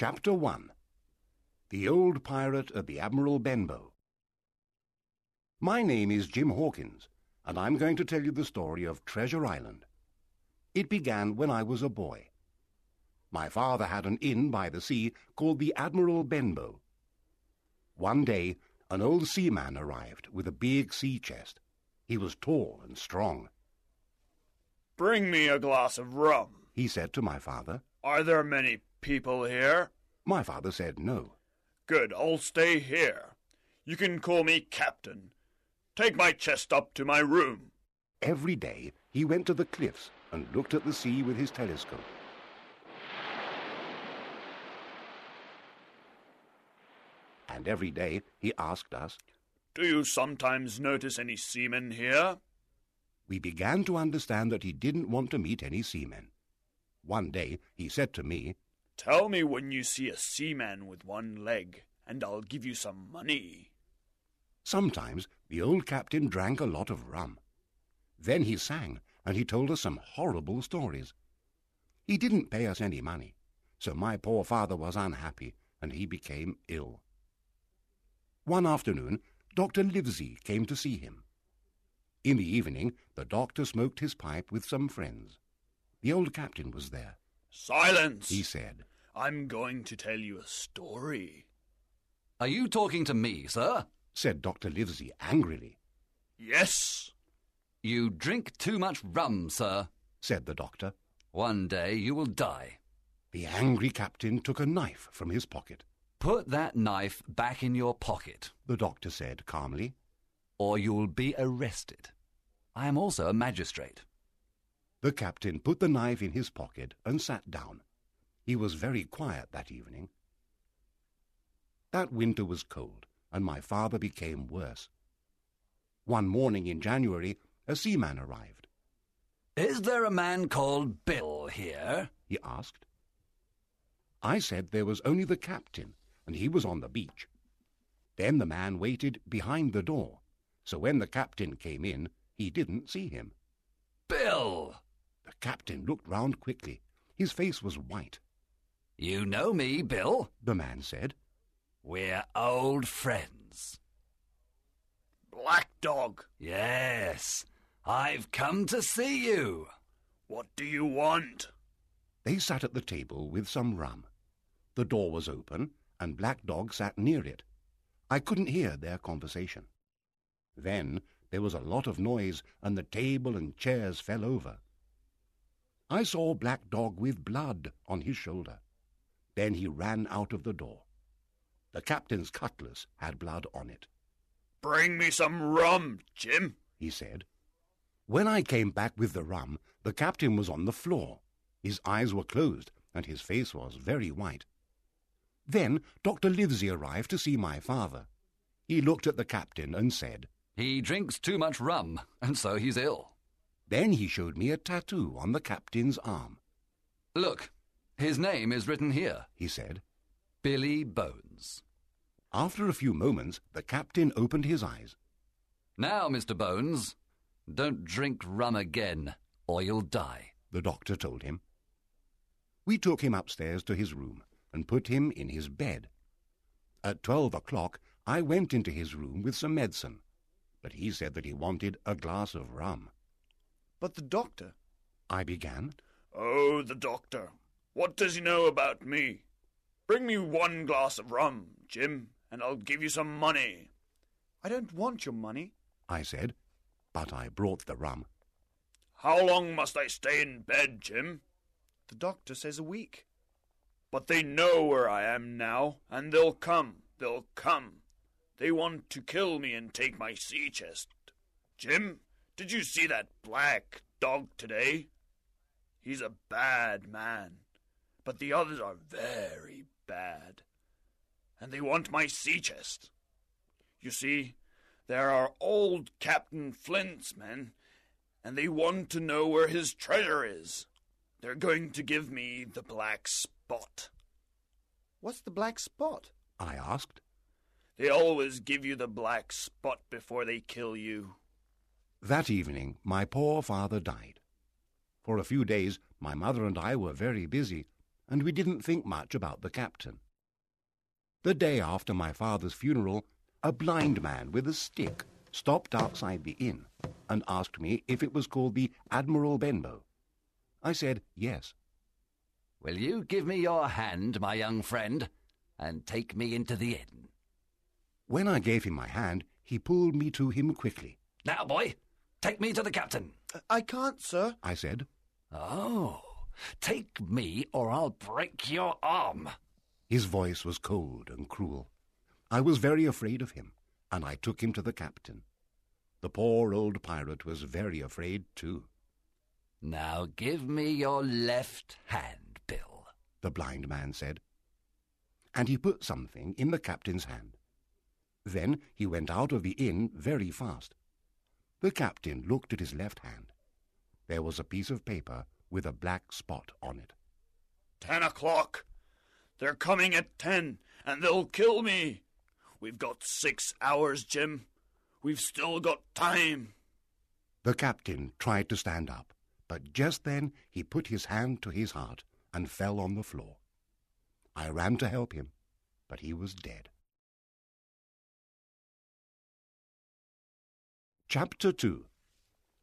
Chapter 1 The Old Pirate of the Admiral Benbow. My name is Jim Hawkins, and I'm going to tell you the story of Treasure Island. It began when I was a boy. My father had an inn by the sea called the Admiral Benbow. One day, an old seaman arrived with a big sea chest. He was tall and strong. Bring me a glass of rum, He said to my father. Are there many people here? My father said no. Good, I'll stay here. You can call me Captain. Take my chest up to my room. Every day he went to the cliffs and looked at the sea with his telescope. And every day he asked us, Do you sometimes notice any seamen here? we began to understand that he didn't want to meet any seamen. One day he said to me, Tell me when you see a seaman with one leg, and I'll give you some money. Sometimes the old captain drank a lot of rum. Then he sang, and he told us some horrible stories. He didn't pay us any money, so my poor father was unhappy, and he became ill. One afternoon, Dr. Livesey came to see him. In the evening, the doctor smoked his pipe with some friends. The old captain was there. Silence! He said, I'm going to tell you a story. Are you talking to me, sir? said Dr. Livesey angrily, Yes, You drink too much rum, sir. said the doctor. One day you will die. The angry captain took a knife from his pocket. Put that knife back in your pocket, The doctor said calmly. or you'll be arrested. I am also a magistrate. The captain put the knife in his pocket and sat down. He was very quiet that evening. That winter was cold, and my father became worse. One morning in January, a seaman arrived. Is there a man called Bill here? He asked. I said there was only the captain, and he was on the beach. Then the man waited behind the door, so when the captain came in, he didn't see him. Bill! The captain looked round quickly. His face was white. You know me, Bill. The man said, We're old friends. Black Dog. Yes, I've come to see you. What do you want? They sat at the table with some rum. The door was open, and Black Dog sat near it. I couldn't hear their conversation. Then there was a lot of noise, and the table and chairs fell over. I saw Black Dog with blood on his shoulder. Then he ran out of the door. The captain's cutlass had blood on it. Bring me some rum, Jim. he said. When I came back with the rum, the captain was on the floor. His eyes were closed, and his face was very white. Then Dr. Livesey arrived to see my father. He looked at the captain and said, He drinks too much rum, and so he's ill. Then he showed me a tattoo on the captain's arm. Look, his name is written here He said. Billy Bones. After a few moments, the captain opened his eyes. Now, Mr. Bones, don't drink rum again, or you'll die. the doctor told him. We took him upstairs to his room and put him in his bed. At twelve o'clock, I went into his room with some medicine, but he said that he wanted a glass of rum. But the doctor. I began. Oh, the doctor. What does he know about me? Bring me one glass of rum, Jim, and I'll give you some money. I don't want your money. I said, but I brought the rum. How long must I stay in bed, Jim? The doctor says a week. But they know where I am now, and they'll come. They'll come. They want to kill me and take my sea chest. Jim, did you see that black dog today? He's a bad man, but the others are very bad. And they want my sea chest. You see, there are old Captain Flint's men, and they want to know where his treasure is. They're going to give me the black spot. What's the black spot? I asked. They always give you the black spot before they kill you. That evening, my poor father died. For a few days, my mother and I were very busy, and we didn't think much about the captain. The day after my father's funeral, a blind man with a stick stopped outside the inn and asked me if it was called the Admiral Benbow. I said yes. Will you give me your hand, my young friend, and take me into the inn? When I gave him my hand, he pulled me to him quickly. Now, boy, take me to the captain. I can't, sir. I said, Oh, take me or I'll break your arm. His voice was cold and cruel. I was very afraid of him, and I took him to the captain. The poor old pirate was very afraid, too. Now give me your left hand, Bill. the blind man said. And he put something in the captain's hand. Then he went out of the inn very fast. The captain looked at his left hand. There was a piece of paper with a black spot on it. Ten o'clock. They're coming at ten, and they'll kill me. We've got six hours, Jim. We've still got time. The captain tried to stand up, but just then he put his hand to his heart and fell on the floor. I ran to help him, but he was dead. Chapter 2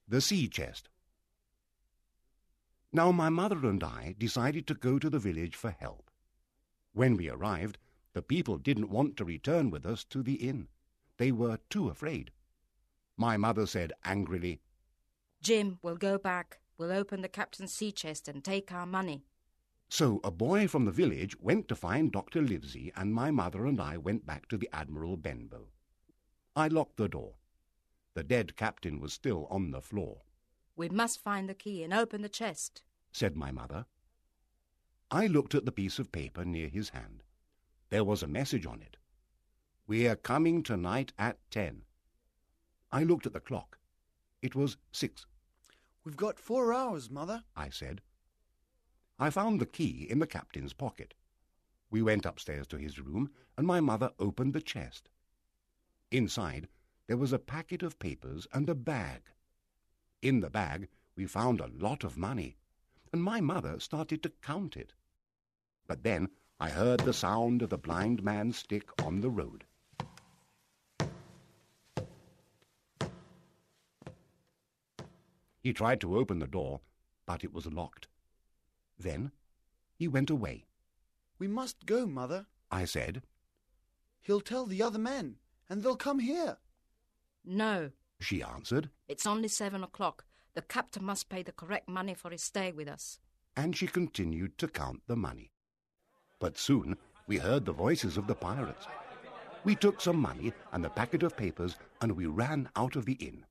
The Sea Chest Now my mother and I decided to go to the village for help. When we arrived, the people didn't want to return with us to the inn. They were too afraid. My mother said angrily, Jim, we'll go back. We'll open the captain's sea chest and take our money. So a boy from the village went to find Dr. Livesey, and my mother and I went back to the Admiral Benbow. I locked the door. The dead captain was still on the floor, We must find the key and open the chest. Said my mother. I looked at the piece of paper near his hand. There was a message on it. We are coming tonight at ten. I looked at the clock. It was six. We've got four hours, Mother. I said. I found the key in the captain's pocket. We went upstairs to his room, and my mother opened the chest. Inside, there was a packet of papers and a bag. In the bag, we found a lot of money, and my mother started to count it. But then I heard the sound of the blind man's stick on the road. He tried to open the door, but it was locked. Then he went away. We must go, Mother. I said, He'll tell the other men, and they'll come here. No, she answered, it's only seven o'clock. The captain must pay the correct money for his stay with us. and she continued to count the money. But soon we heard the voices of the pirates. We took some money and the packet of papers, and we ran out of the inn.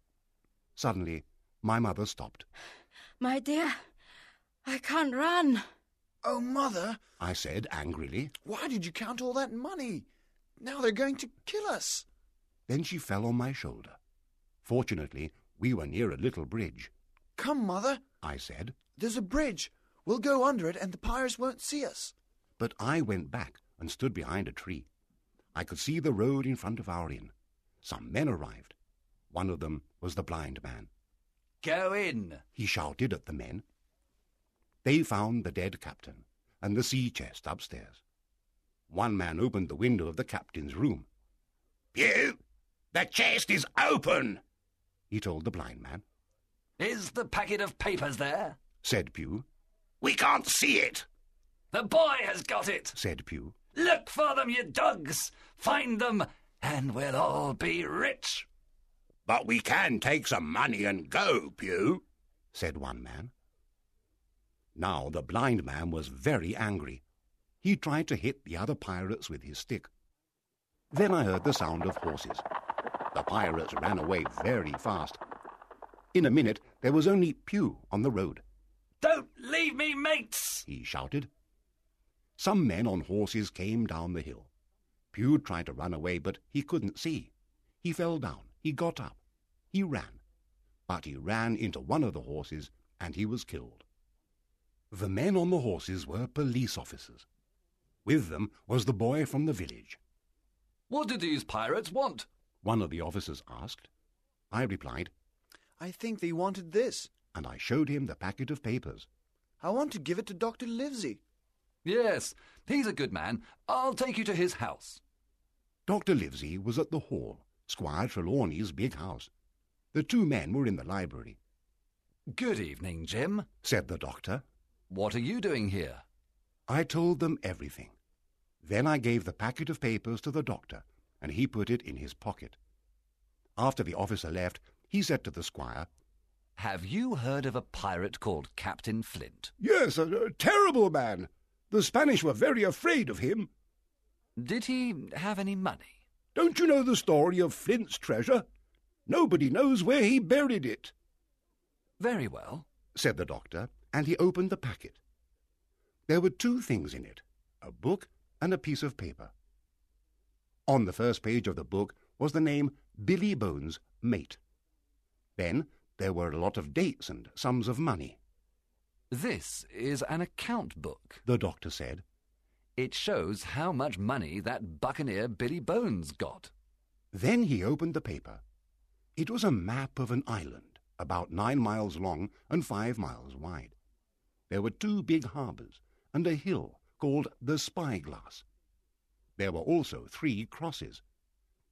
Suddenly, my mother stopped. My dear, I can't run. Oh, Mother, I said angrily. why did you count all that money? Now they're going to kill us. Then she fell on my shoulder. Fortunately, we were near a little bridge. Come, Mother. I said, There's a bridge. We'll go under it, and the pirates won't see us. but I went back and stood behind a tree. I could see the road in front of our inn. Some men arrived. One of them was the blind man. Go in. he shouted at the men. They found the dead captain and the sea chest upstairs. One man opened the window of the captain's room. Pew, the chest is open, he told the blind man. Is the packet of papers there? Said Pew. We can't see it, The boy has got it. said Pew. Look for them, you dogs. Find them, and we'll all be rich. But we can take some money and go, Pew, said one man. Now the blind man was very angry. He tried to hit the other pirates with his stick. Then I heard the sound of horses. The pirates ran away very fast. In a minute there was only Pew on the road. Don't leave me, mates. he shouted. Some men on horses came down the hill. Pew tried to run away, but he couldn't see. He fell down. He got up. He ran. But he ran into one of the horses, and he was killed. The men on the horses were police officers. With them was the boy from the village. What do these pirates want? One of the officers asked. I replied, I think they wanted this. and I showed him the packet of papers. I want to give it to Dr. Livesey. Yes, he's a good man. I'll take you to his house. Dr. Livesey was at the hall, Squire Trelawney's big house. The two men were in the library. Good evening, Jim. Said the doctor. What are you doing here? I told them everything. Then I gave the packet of papers to the doctor, and he put it in his pocket. After the officer left, he said to the squire, Have you heard of a pirate called Captain Flint? Yes, a, a terrible man. The Spanish were very afraid of him. Did he have any money? Don't you know the story of Flint's treasure? Nobody knows where he buried it. Very well, said the doctor, and he opened the packet. There were two things in it a book and a piece of paper. On the first page of the book was the name Billy Bones, mate. Then there were a lot of dates and sums of money. This is an account book, the doctor said. It shows how much money that buccaneer Billy Bones got. Then he opened the paper. It was a map of an island, about nine miles long and five miles wide. There were two big harbours and a hill called the Spyglass. There were also three crosses,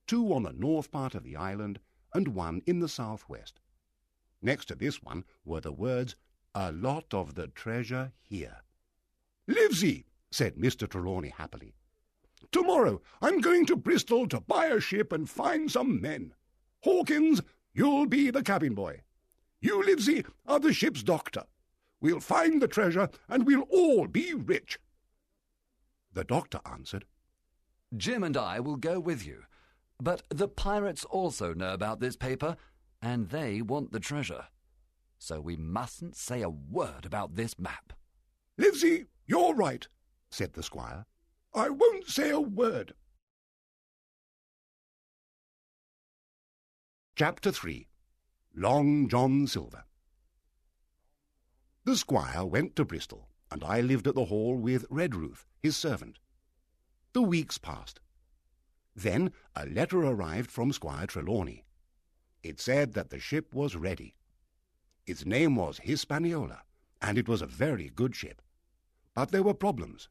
two on the north part of the island and one in the southwest. Next to this one were the words, A lot of the treasure here. Livesey, said Mr. Trelawney happily. Tomorrow I'm going to Bristol to buy a ship and find some men. Hawkins, you'll be the cabin boy. You, Livesey, are the ship's doctor. We'll find the treasure and we'll all be rich. The doctor answered, Jim and I will go with you. But the pirates also know about this paper, and they want the treasure. So we mustn't say a word about this map. Livesey, you're right, said the squire. I won't say a word. Chapter 3 Long John Silver The squire went to Bristol, and I lived at the hall with Redruth, his servant. The weeks passed. Then a letter arrived from Squire Trelawney. It said that the ship was ready. Its name was Hispaniola, and it was a very good ship. But there were problems.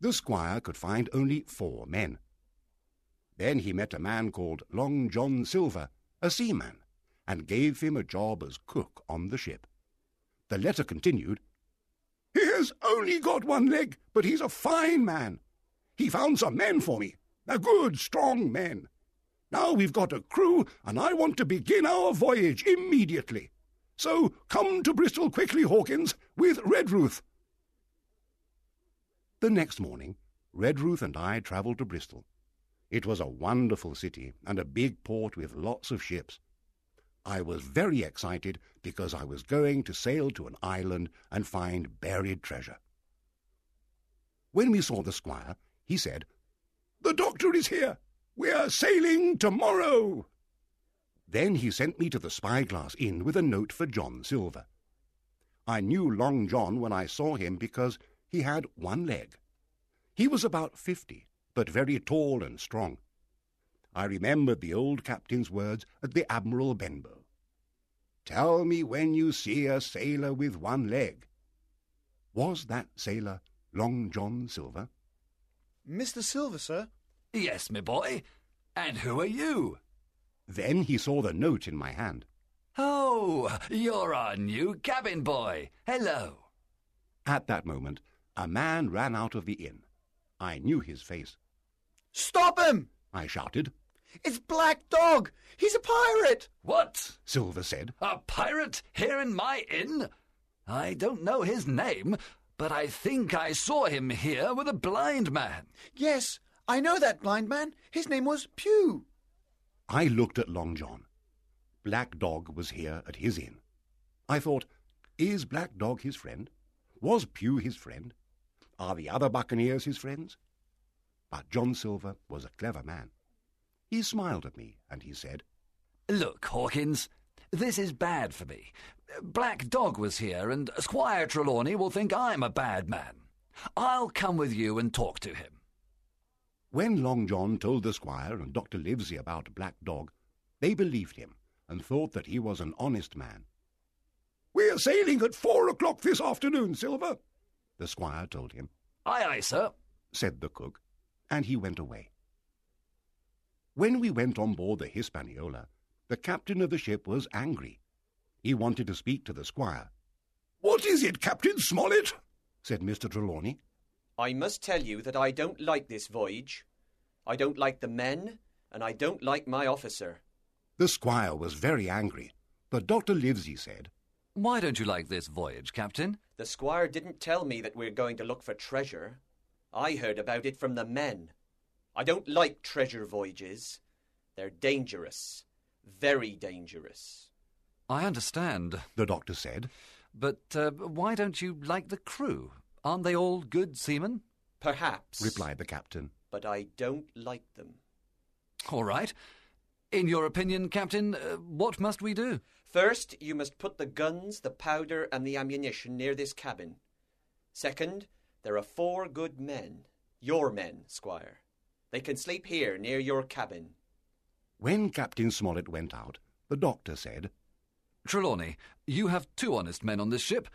The squire could find only four men. Then he met a man called Long John Silver, a seaman, and gave him a job as cook on the ship. The letter continued, He has only got one leg, but he's a fine man. He found some men for me, a good, strong men. Now we've got a crew, and I want to begin our voyage immediately. So come to Bristol quickly, Hawkins, with Redruth. The next morning, Redruth and I travelled to Bristol. It was a wonderful city and a big port with lots of ships. I was very excited because I was going to sail to an island and find buried treasure. When we saw the squire, he said, The doctor is here. We are sailing tomorrow. Then he sent me to the Spyglass Inn with a note for John Silver. I knew Long John when I saw him because he had one leg. He was about fifty, but very tall and strong. I remembered the old captain's words at the Admiral Benbow. Tell me when you see a sailor with one leg. Was that sailor Long John Silver? Mr. Silver, sir? Yes, my boy. And who are you? Then he saw the note in my hand. Oh, you're our new cabin boy. Hello. At that moment, a man ran out of the inn. I knew his face. Stop him! I shouted. It's Black Dog! He's a pirate! What? Silver said. A pirate here in my inn? I don't know his name, but I think I saw him here with a blind man. Yes, I know that blind man. His name was Pew. I looked at Long John. Black Dog was here at his inn. I thought, is Black Dog his friend? Was Pew his friend? Are the other buccaneers his friends? But John Silver was a clever man. He smiled at me and he said, Look, Hawkins, this is bad for me. Black Dog was here, and Squire Trelawney will think I'm a bad man. I'll come with you and talk to him. When Long John told the squire and Dr. Livesey about Black Dog, they believed him and thought that he was an honest man. We're sailing at four o'clock this afternoon, Silver, the squire told him. Aye, aye, sir. said the cook, and he went away. When we went on board the Hispaniola, the captain of the ship was angry. He wanted to speak to the squire. What is it, Captain Smollett? said Mr. Trelawney. I must tell you that I don't like this voyage. I don't like the men, and I don't like my officer. The squire was very angry, but Dr. Livesey said, Why don't you like this voyage, Captain? The squire didn't tell me that we're going to look for treasure. I heard about it from the men. I don't like treasure voyages. They're dangerous. Very dangerous. I understand. the doctor said. But uh, why don't you like the crew? Aren't they all good seamen? Perhaps, replied the captain. but I don't like them. All right. In your opinion, Captain, uh, what must we do? First, you must put the guns, the powder, and the ammunition near this cabin. Second, there are four good men. Your men, Squire. They can sleep here near your cabin. When Captain Smollett went out, the doctor said, Trelawney, you have two honest men on this ship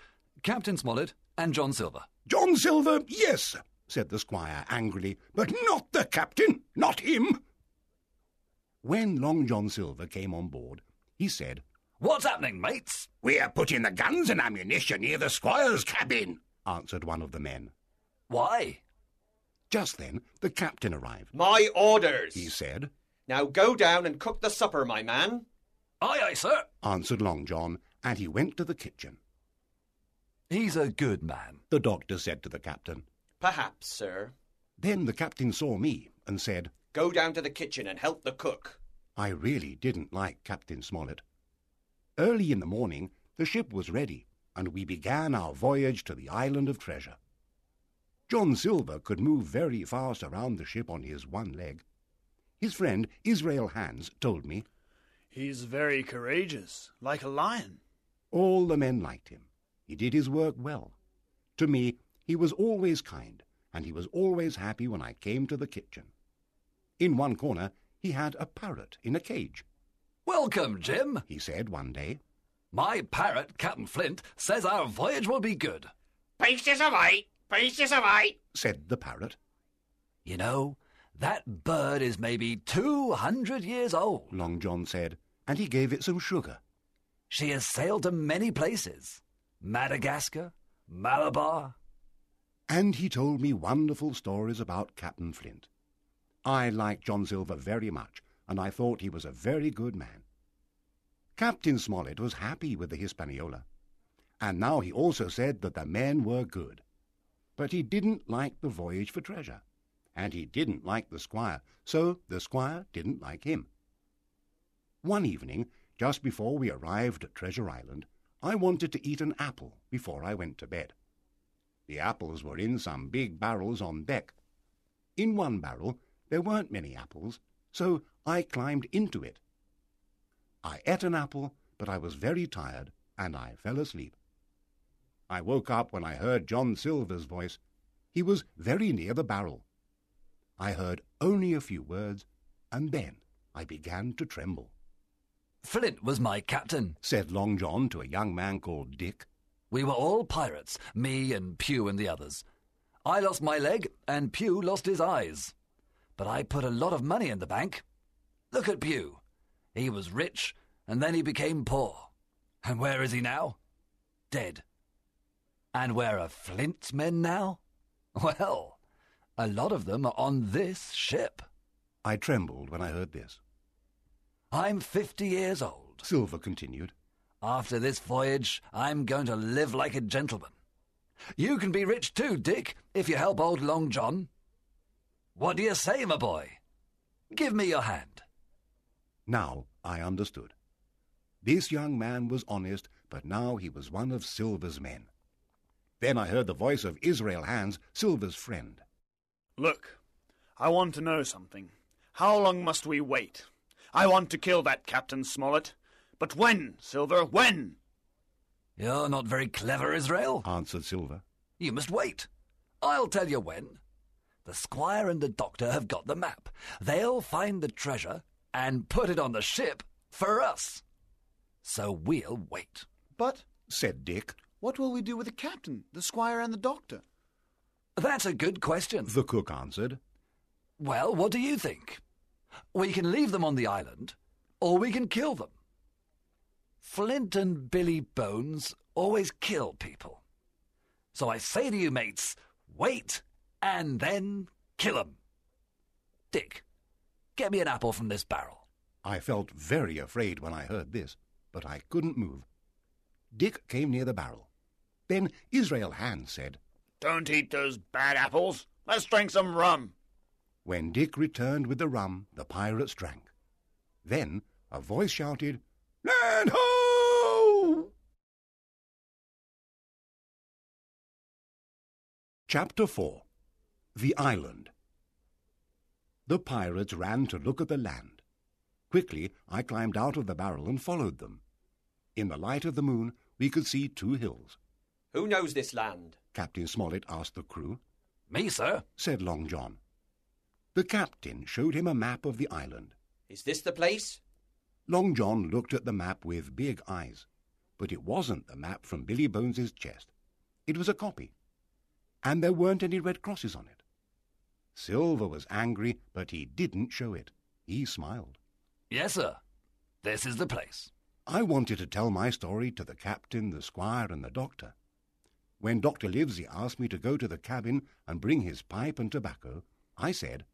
Captain Smollett and John Silver. John Silver, yes, said the squire angrily, but not the captain, not him. When Long John Silver came on board, he said, What's happening, mates? We're putting the guns and ammunition near the squire's cabin, answered one of the men. Why? Just then the captain arrived. My orders! He said, Now go down and cook the supper, my man. Aye, aye, sir. answered Long John, and he went to the kitchen. He's a good man. The doctor said to the captain. Perhaps, sir. Then the captain saw me and said, Go down to the kitchen and help the cook. I really didn't like Captain Smollett. Early in the morning, the ship was ready, and we began our voyage to the island of treasure. John Silver could move very fast around the ship on his one leg. His friend Israel Hands told me He's very courageous, like a lion. all the men liked him. He did his work well. To me, he was always kind, and he was always happy when I came to the kitchen. In one corner, he had a parrot in a cage. Welcome, Jim. He said one day, My parrot, Captain Flint, says our voyage will be good. Pieces of eight, pieces of eight. said the parrot. You know, that bird is maybe 200 years old. Long John said, and he gave it some sugar. She has sailed to many places Madagascar, Malabar. And he told me wonderful stories about Captain Flint. I liked John Silver very much, and I thought he was a very good man. Captain Smollett was happy with the Hispaniola, and now he also said that the men were good. But he didn't like the voyage for treasure, and he didn't like the squire, so the squire didn't like him. One evening, just before we arrived at Treasure Island, I wanted to eat an apple before I went to bed. The apples were in some big barrels on deck. In one barrel there weren't many apples, so I climbed into it. I ate an apple, but I was very tired, and I fell asleep. I woke up when I heard John Silver's voice. He was very near the barrel. I heard only a few words, and then I began to tremble, Flint was my captain. said Long John to a young man called Dick. We were all pirates, me and Pew and the others. I lost my leg, and Pew lost his eyes. But I put a lot of money in the bank. Look at Pew. He was rich, and then he became poor. And where is he now? Dead. And where are Flint's men now? Well, a lot of them are on this ship. I trembled when I heard this. I'm fifty years old. Silver continued. After this voyage, I'm going to live like a gentleman. You can be rich too, Dick, if you help old Long John. What do you say, my boy? Give me your hand. Now I understood. This young man was honest, but now he was one of Silver's men. Then I heard the voice of Israel Hands, Silver's friend. Look, I want to know something. How long must we wait? I want to kill that Captain Smollett. But when, Silver, when? You're not very clever, Israel. answered Silver. You must wait. I'll tell you when. The squire and the doctor have got the map. They'll find the treasure and put it on the ship for us. So we'll wait. But Said Dick. what will we do with the captain, the squire, and the doctor? That's a good question. the cook answered. Well, what do you think? We can leave them on the island, or we can kill them. Flint and Billy Bones always kill people. So I say to you, mates, wait and then kill 'em. Dick, get me an apple from this barrel. I felt very afraid when I heard this, but I couldn't move. Dick came near the barrel. Then Israel Hands said, Don't eat those bad apples. Let's drink some rum. When Dick returned with the rum, the pirates drank. Then a voice shouted, Land ho! Chapter 4 The Island The pirates ran to look at the land. Quickly I climbed out of the barrel and followed them. In the light of the moon, we could see two hills. Who knows this land? Captain Smollett asked the crew. Me, sir? Said Long John. The captain showed him a map of the island. Is this the place? Long John looked at the map with big eyes, but it wasn't the map from Billy Bones's chest. It was a copy, and there weren't any red crosses on it. Silver was angry, but he didn't show it. He smiled. Yes, sir. This is the place. I wanted to tell my story to the captain, the squire, and the doctor. When Dr. Livesey asked me to go to the cabin and bring his pipe and tobacco, I said,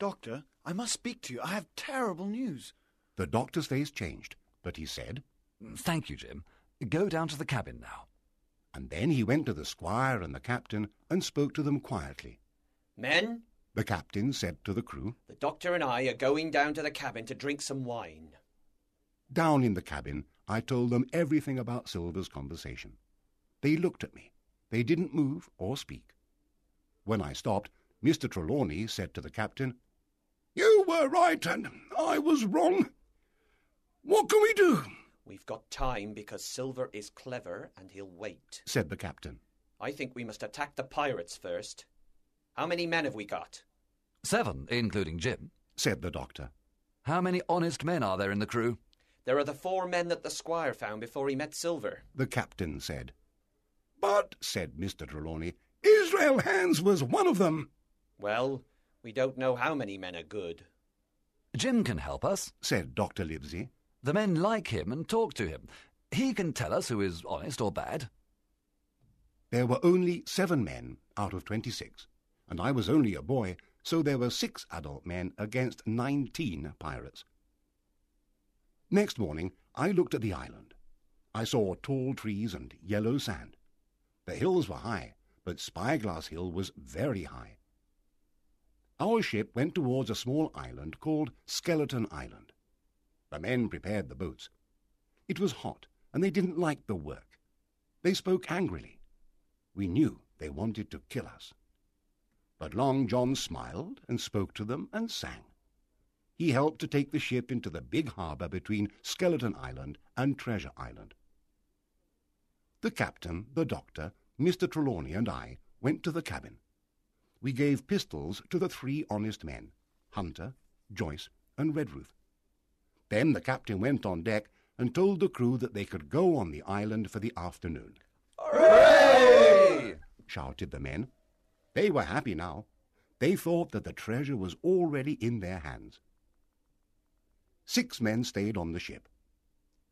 Doctor, I must speak to you. I have terrible news. The doctor's face changed, but he said, Thank you, Jim. Go down to the cabin now. and then he went to the squire and the captain and spoke to them quietly. Men, The captain said to the crew, the doctor and I are going down to the cabin to drink some wine. Down in the cabin, I told them everything about Silver's conversation. They looked at me. They didn't move or speak. When I stopped, Mr. Trelawney said to the captain, You were right and I was wrong. What can we do? We've got time because Silver is clever and he'll wait. said the captain. I think we must attack the pirates first. How many men have we got? Seven, including Jim. said the doctor. How many honest men are there in the crew? There are the four men that the squire found before he met Silver. The captain said. But, said Mr. Trelawney, Israel Hands was one of them, Well, we don't know how many men are good. Jim can help us. said Dr. Livesey. The men like him and talk to him. He can tell us who is honest or bad. There were only seven men out of twenty-six, and I was only a boy, so there were six adult men against nineteen pirates. Next morning, I looked at the island. I saw tall trees and yellow sand. The hills were high, but Spyglass Hill was very high. Our ship went towards a small island called Skeleton Island. The men prepared the boats. It was hot, and they didn't like the work. They spoke angrily. We knew they wanted to kill us. But Long John smiled and spoke to them and sang. He helped to take the ship into the big harbour between Skeleton Island and Treasure Island. The captain, the doctor, Mr. Trelawney, and I went to the cabin. We gave pistols to the three honest men, Hunter, Joyce, and Redruth. Then the captain went on deck and told the crew that they could go on the island for the afternoon. Hooray! shouted the men. They were happy now. They thought that the treasure was already in their hands. Six men stayed on the ship.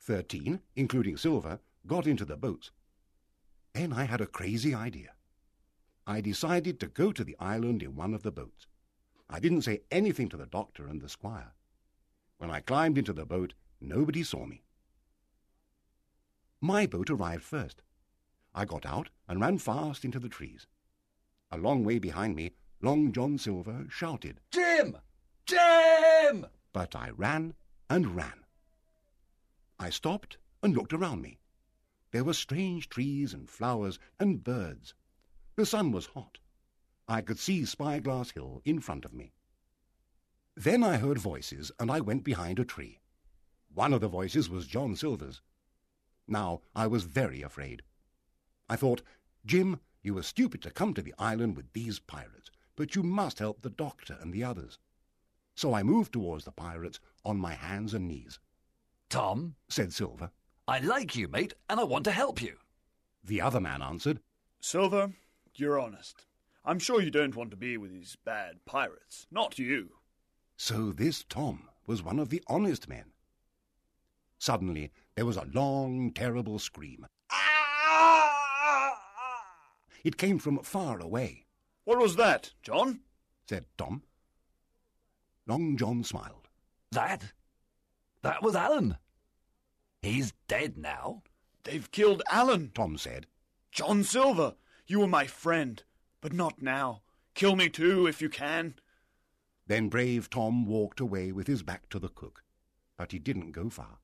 Thirteen, including Silver, got into the boats. Then I had a crazy idea. I decided to go to the island in one of the boats. I didn't say anything to the doctor and the squire. When I climbed into the boat, nobody saw me. My boat arrived first. I got out and ran fast into the trees. A long way behind me, Long John Silver shouted, Jim! Jim! but I ran and ran. I stopped and looked around me. There were strange trees and flowers and birds. The sun was hot. I could see Spyglass Hill in front of me. Then I heard voices, and I went behind a tree. One of the voices was John Silver's. Now I was very afraid. I thought, Jim, you were stupid to come to the island with these pirates, but you must help the doctor and the others. So I moved towards the pirates on my hands and knees. Tom, Said Silver. I like you, mate, and I want to help you. The other man answered, Silver, you're honest. I'm sure you don't want to be with these bad pirates. Not you. So this Tom was one of the honest men. Suddenly there was a long, terrible scream. Ah! It came from far away, What was that, John? said Tom. Long John smiled. That? That was Alan. He's dead now. They've killed Alan. Tom said. John Silver, you were my friend, but not now. Kill me too, if you can. Then brave Tom walked away with his back to the cook, but he didn't go far.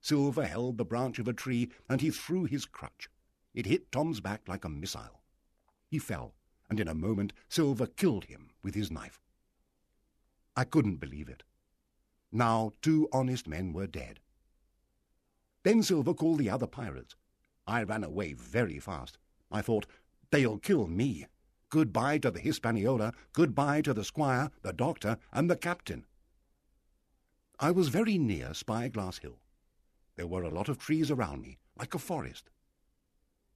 Silver held the branch of a tree, and he threw his crutch. It hit Tom's back like a missile. He fell, and in a moment Silver killed him with his knife. I couldn't believe it. Now two honest men were dead. Then Silver called the other pirates. I ran away very fast. I thought, they'll kill me. Goodbye to the Hispaniola, goodbye to the squire, the doctor, and the captain. I was very near Spyglass Hill. There were a lot of trees around me, like a forest.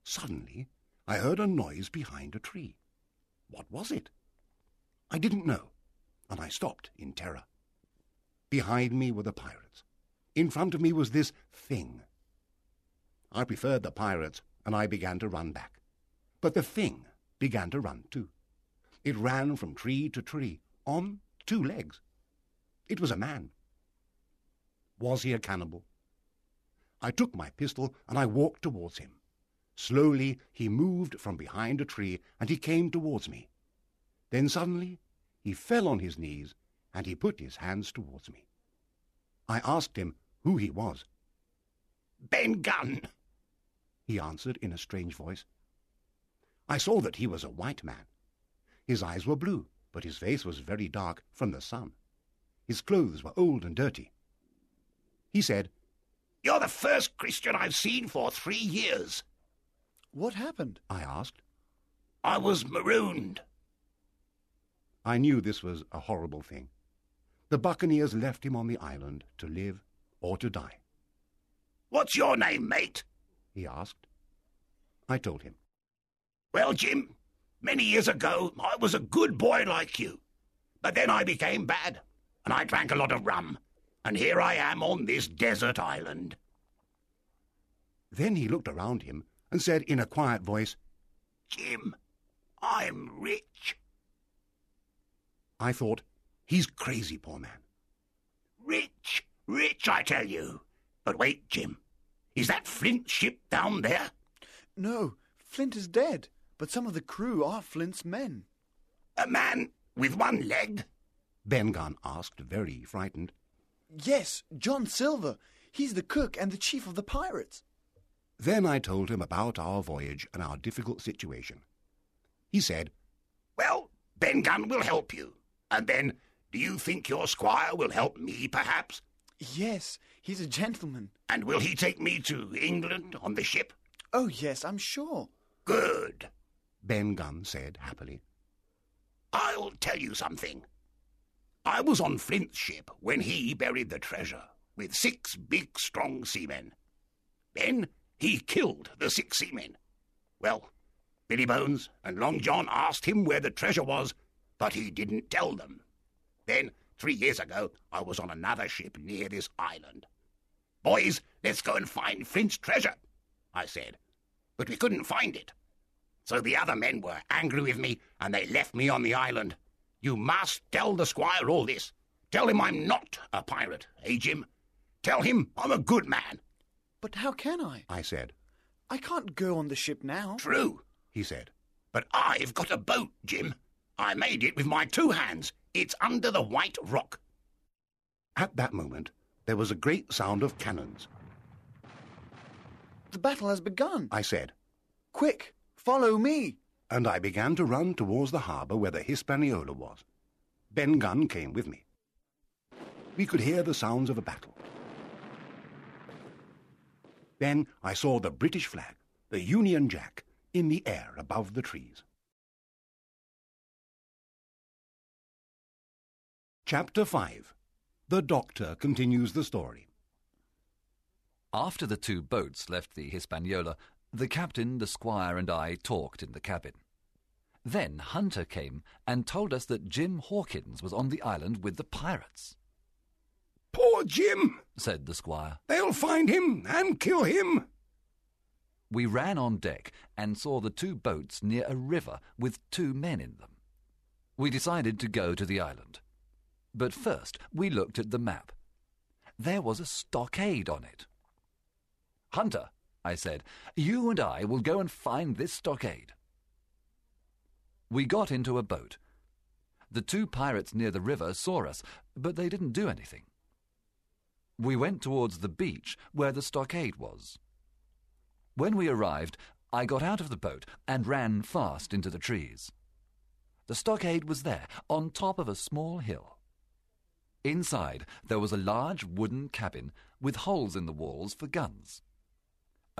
Suddenly, I heard a noise behind a tree. What was it? I didn't know, and I stopped in terror. Behind me were the pirates. In front of me was this thing. I preferred the pirates, and I began to run back. But the thing began to run too. It ran from tree to tree, on two legs. It was a man. Was he a cannibal? I took my pistol and I walked towards him. Slowly he moved from behind a tree and he came towards me. Then suddenly he fell on his knees and he put his hands towards me. I asked him who he was. Ben Gunn, he answered in a strange voice. I saw that he was a white man. His eyes were blue, but his face was very dark from the sun. His clothes were old and dirty. He said, You're the first Christian I've seen for three years. What happened? I asked. I was marooned. I knew this was a horrible thing. The buccaneers left him on the island to live or to die. What's your name, mate? He asked. I told him. Well, Jim, many years ago I was a good boy like you. But then I became bad, and I drank a lot of rum, and here I am on this desert island. Then he looked around him and said in a quiet voice, Jim, I'm rich. I thought, he's crazy, poor man. Rich, rich, I tell you. But wait, Jim. Is that Flint's ship down there? No, Flint is dead, but some of the crew are Flint's men. A man with one leg? Ben Gunn asked, very frightened. Yes, John Silver. He's the cook and the chief of the pirates. Then I told him about our voyage and our difficult situation. He said, Well, Ben Gunn will help you. And then, do you think your squire will help me, perhaps? Yes, he's a gentleman. And will he take me to England on the ship? Oh, yes, I'm sure. Good. Ben Gunn said happily. I'll tell you something. I was on Flint's ship when he buried the treasure with six big, strong seamen. Then he killed the six seamen. Well, Billy Bones and Long John asked him where the treasure was, but he didn't tell them. Then, three years ago, I was on another ship near this island. Boys, let's go and find Flint's treasure, I said. But we couldn't find it. So the other men were angry with me, and they left me on the island. You must tell the squire all this. Tell him I'm not a pirate, eh, Jim? Tell him I'm a good man. But how can I? I said. I can't go on the ship now. True, he said. But I've got a boat, Jim. I made it with my two hands. It's under the white rock. At that moment, there was a great sound of cannons. The battle has begun. I said, Quick, follow me. and I began to run towards the harbour where the Hispaniola was. Ben Gunn came with me. We could hear the sounds of a battle. Then I saw the British flag, the Union Jack, in the air above the trees. Chapter 5 The Doctor continues the story. After the two boats left the Hispaniola, the captain, the squire, and I talked in the cabin. Then Hunter came and told us that Jim Hawkins was on the island with the pirates, Poor Jim! said the squire. They'll find him and kill him. We ran on deck and saw the two boats near a river with two men in them. We decided to go to the island. But first we looked at the map. There was a stockade on it. Hunter, I said, you and I will go and find this stockade. We got into a boat. The two pirates near the river saw us, but they didn't do anything. We went towards the beach where the stockade was. When we arrived, I got out of the boat and ran fast into the trees. The stockade was there, on top of a small hill. Inside, there was a large wooden cabin with holes in the walls for guns.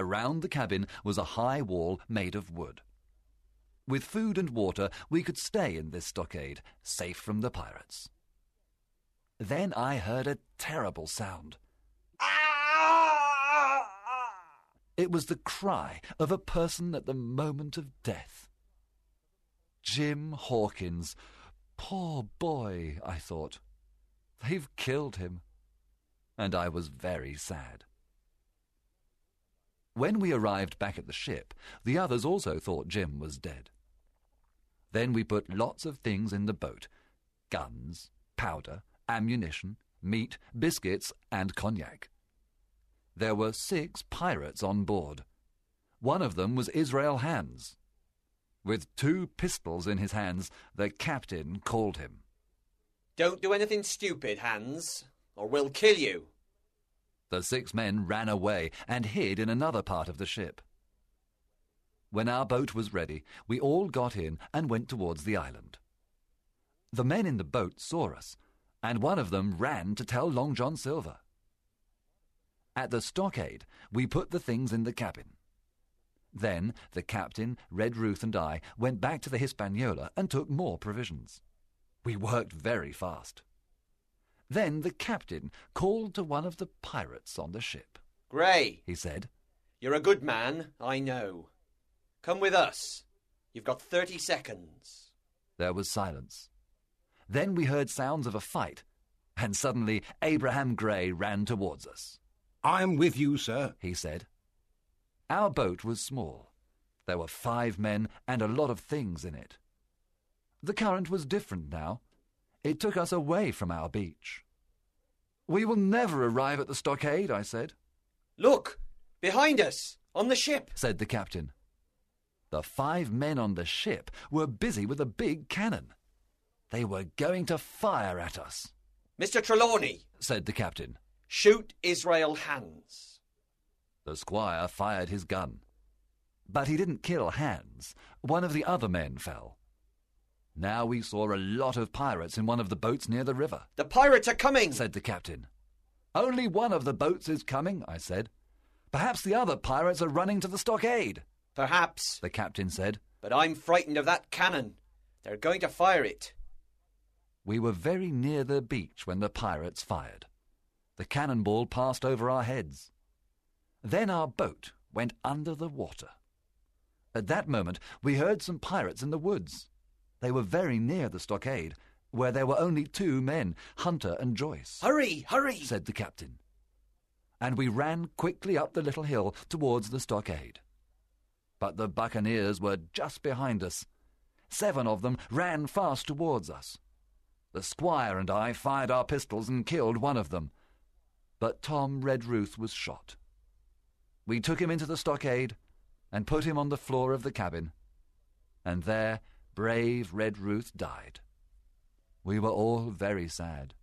Around the cabin was a high wall made of wood. With food and water, we could stay in this stockade, safe from the pirates. Then I heard a terrible sound. It was the cry of a person at the moment of death. Jim Hawkins. Poor boy, I thought. They've killed him. And I was very sad. When we arrived back at the ship, the others also thought Jim was dead. Then we put lots of things in the boat guns, powder, ammunition, meat, biscuits, and cognac. There were six pirates on board. One of them was Israel Hands. With two pistols in his hands, the captain called him. Don't do anything stupid, Hands, or we'll kill you. The six men ran away and hid in another part of the ship. When our boat was ready, we all got in and went towards the island. The men in the boat saw us, and one of them ran to tell Long John Silver. At the stockade, we put the things in the cabin. Then the captain, Redruth, and I went back to the Hispaniola and took more provisions. We worked very fast. Then the captain called to one of the pirates on the ship. Gray, He said, you're a good man, I know. Come with us. You've got 30 seconds. There was silence. Then we heard sounds of a fight, and suddenly Abraham Gray ran towards us. I'm with you, sir. He said. Our boat was small. There were five men and a lot of things in it. The current was different now. It took us away from our beach. We will never arrive at the stockade, I said, Look! Behind us! On the ship! said the captain. The five men on the ship were busy with a big cannon. They were going to fire at us, Mr. Trelawney, said the captain. shoot Israel Hands. The squire fired his gun. But he didn't kill Hands. One of the other men fell. Now we saw a lot of pirates in one of the boats near the river, The pirates are coming! said the captain. Only one of the boats is coming, I said. Perhaps the other pirates are running to the stockade, Perhaps, the captain said. but I'm frightened of that cannon. They're going to fire it. We were very near the beach when the pirates fired. The cannonball passed over our heads. Then our boat went under the water. At that moment, we heard some pirates in the woods. They were very near the stockade, where there were only two men, Hunter and Joyce, Hurry, hurry! said the captain. And we ran quickly up the little hill towards the stockade. But the buccaneers were just behind us. Seven of them ran fast towards us. The squire and I fired our pistols and killed one of them. But Tom Redruth was shot. We took him into the stockade and put him on the floor of the cabin. And there brave Redruth died. We were all very sad.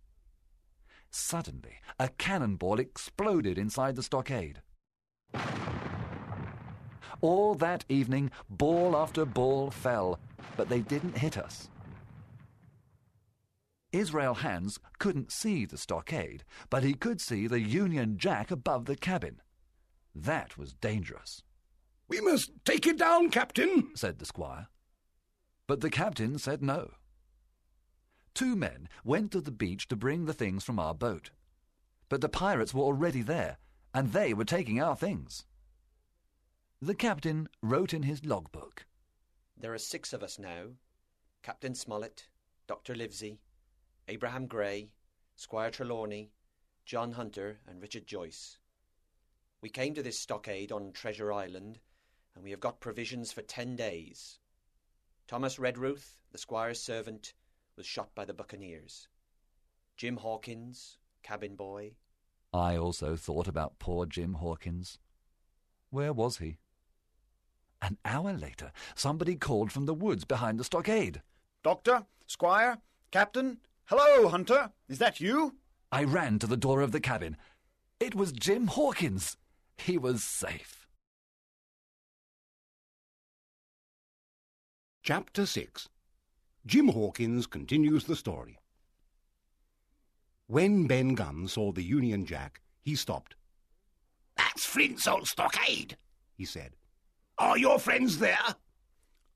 Suddenly, a cannonball exploded inside the stockade. All that evening, ball after ball fell, but they didn't hit us. Israel Hands couldn't see the stockade, but he could see the Union Jack above the cabin. That was dangerous, We must take it down, Captain. said the squire. But the captain said no. Two men went to the beach to bring the things from our boat. But the pirates were already there, and they were taking our things. The captain wrote in his logbook There are six of us now Captain Smollett, Dr. Livesey, Abraham Gray, Squire Trelawney, John Hunter, and Richard Joyce. We came to this stockade on Treasure Island, and we have got provisions for ten days. Thomas Redruth, the squire's servant, was shot by the buccaneers. Jim Hawkins, cabin boy. I also thought about poor Jim Hawkins. Where was he? An hour later, somebody called from the woods behind the stockade. Doctor, Squire, Captain. Hello, Hunter. Is that you? I ran to the door of the cabin. It was Jim Hawkins. He was safe. Chapter 6 Jim Hawkins continues the story. When Ben Gunn saw the Union Jack, he stopped. That's Flint's old stockade, he said. Are your friends there?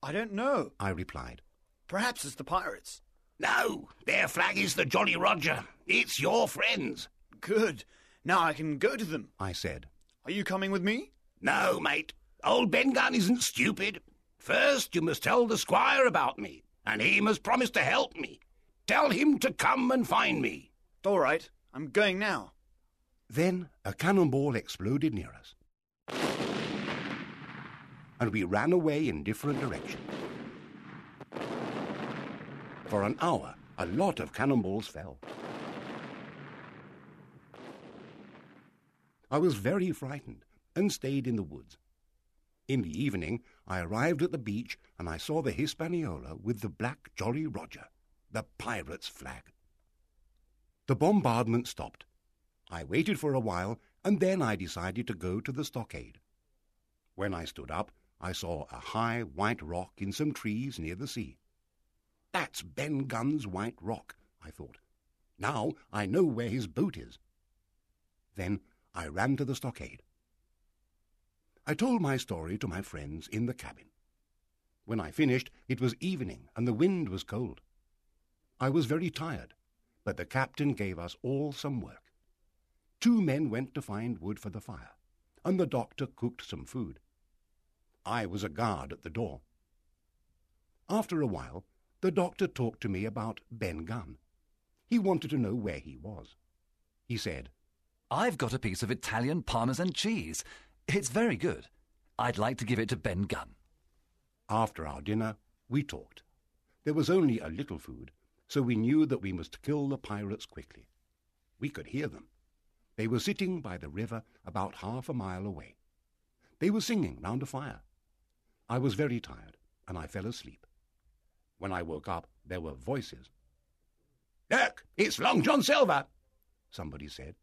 I don't know. I replied. Perhaps it's the pirates. No, their flag is the Jolly Roger. It's your friends. Good. Now I can go to them. I said. Are you coming with me? No, mate. Old Ben Gunn isn't stupid. First, you must tell the squire about me, and he must promise to help me. Tell him to come and find me. All right. I'm going now. Then a cannonball exploded near us. And we ran away in different directions. For an hour, a lot of cannonballs fell. I was very frightened and stayed in the woods. In the evening, I arrived at the beach and I saw the Hispaniola with the black Jolly Roger, the pirate's flag. The bombardment stopped. I waited for a while and then I decided to go to the stockade. When I stood up, I saw a high white rock in some trees near the sea. That's Ben Gunn's white rock, I thought. Now I know where his boat is. Then I ran to the stockade. I told my story to my friends in the cabin. When I finished, it was evening and the wind was cold. I was very tired, but the captain gave us all some work. Two men went to find wood for the fire, and the doctor cooked some food. I was a guard at the door. After a while, the doctor talked to me about Ben Gunn. He wanted to know where he was. He said, I've got a piece of Italian parmesan cheese. It's very good. I'd like to give it to Ben Gunn. After our dinner, we talked. There was only a little food, so we knew that we must kill the pirates quickly. We could hear them. They were sitting by the river about half a mile away. They were singing round a fire. I was very tired, and I fell asleep. When I woke up, there were voices. Look, it's Long John Silver, somebody said.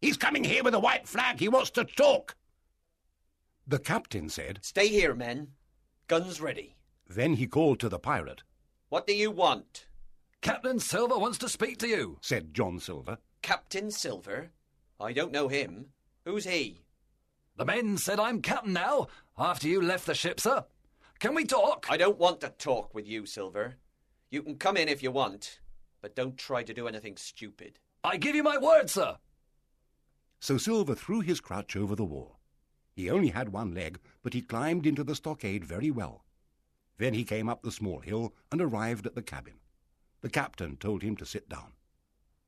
He's coming here with a white flag. He wants to talk. The captain said. Stay here, men. Guns ready. Then he called to the pirate. What do you want? Captain Silver wants to speak to you, said John Silver. Captain Silver? I don't know him. Who's he? The men said I'm captain now, after you left the ship, sir. Can we talk? I don't want to talk with you, Silver. You can come in if you want, but don't try to do anything stupid. I give you my word, sir. So Silver threw his crutch over the wall. He only had one leg, but he climbed into the stockade very well. Then he came up the small hill and arrived at the cabin. The captain told him to sit down.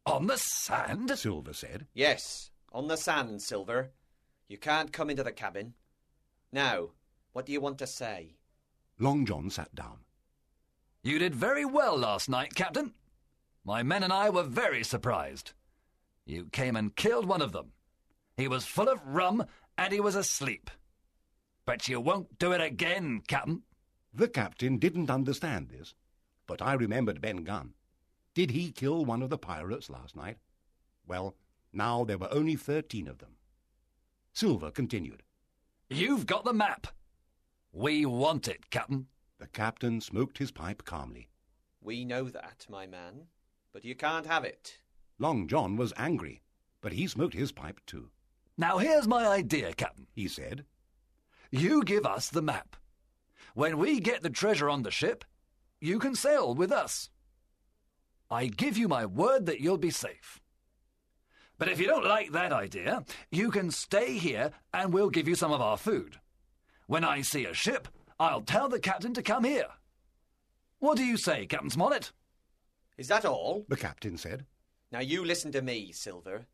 On the sand? Silver said. Yes, on the sand, Silver. You can't come into the cabin. Now, what do you want to say? Long John sat down. You did very well last night, Captain. My men and I were very surprised. You came and killed one of them. He was full of rum and he was asleep. But you won't do it again, Captain. The captain didn't understand this, but I remembered Ben Gunn. Did he kill one of the pirates last night? Well, now there were only thirteen of them. Silver continued. You've got the map. We want it, Captain. The captain smoked his pipe calmly. We know that, my man, but you can't have it. Long John was angry, but he smoked his pipe too. Now here's my idea, Captain, he said. You give us the map. When we get the treasure on the ship, you can sail with us. I give you my word that you'll be safe. But if you don't like that idea, you can stay here and we'll give you some of our food. When I see a ship, I'll tell the captain to come here. What do you say, Captain Smollett? Is that all? The captain said. Now you listen to me, Silver.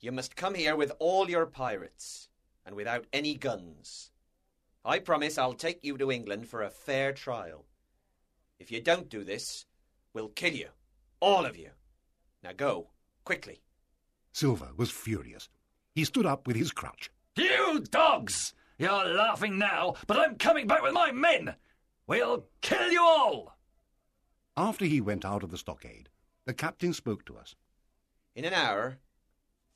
You must come here with all your pirates, and without any guns. I promise I'll take you to England for a fair trial. If you don't do this, we'll kill you. All of you. Now go, quickly. Silver was furious. He stood up with his crutch. You dogs! You're laughing now, but I'm coming back with my men! We'll kill you all! After he went out of the stockade, the captain spoke to us. In an hour,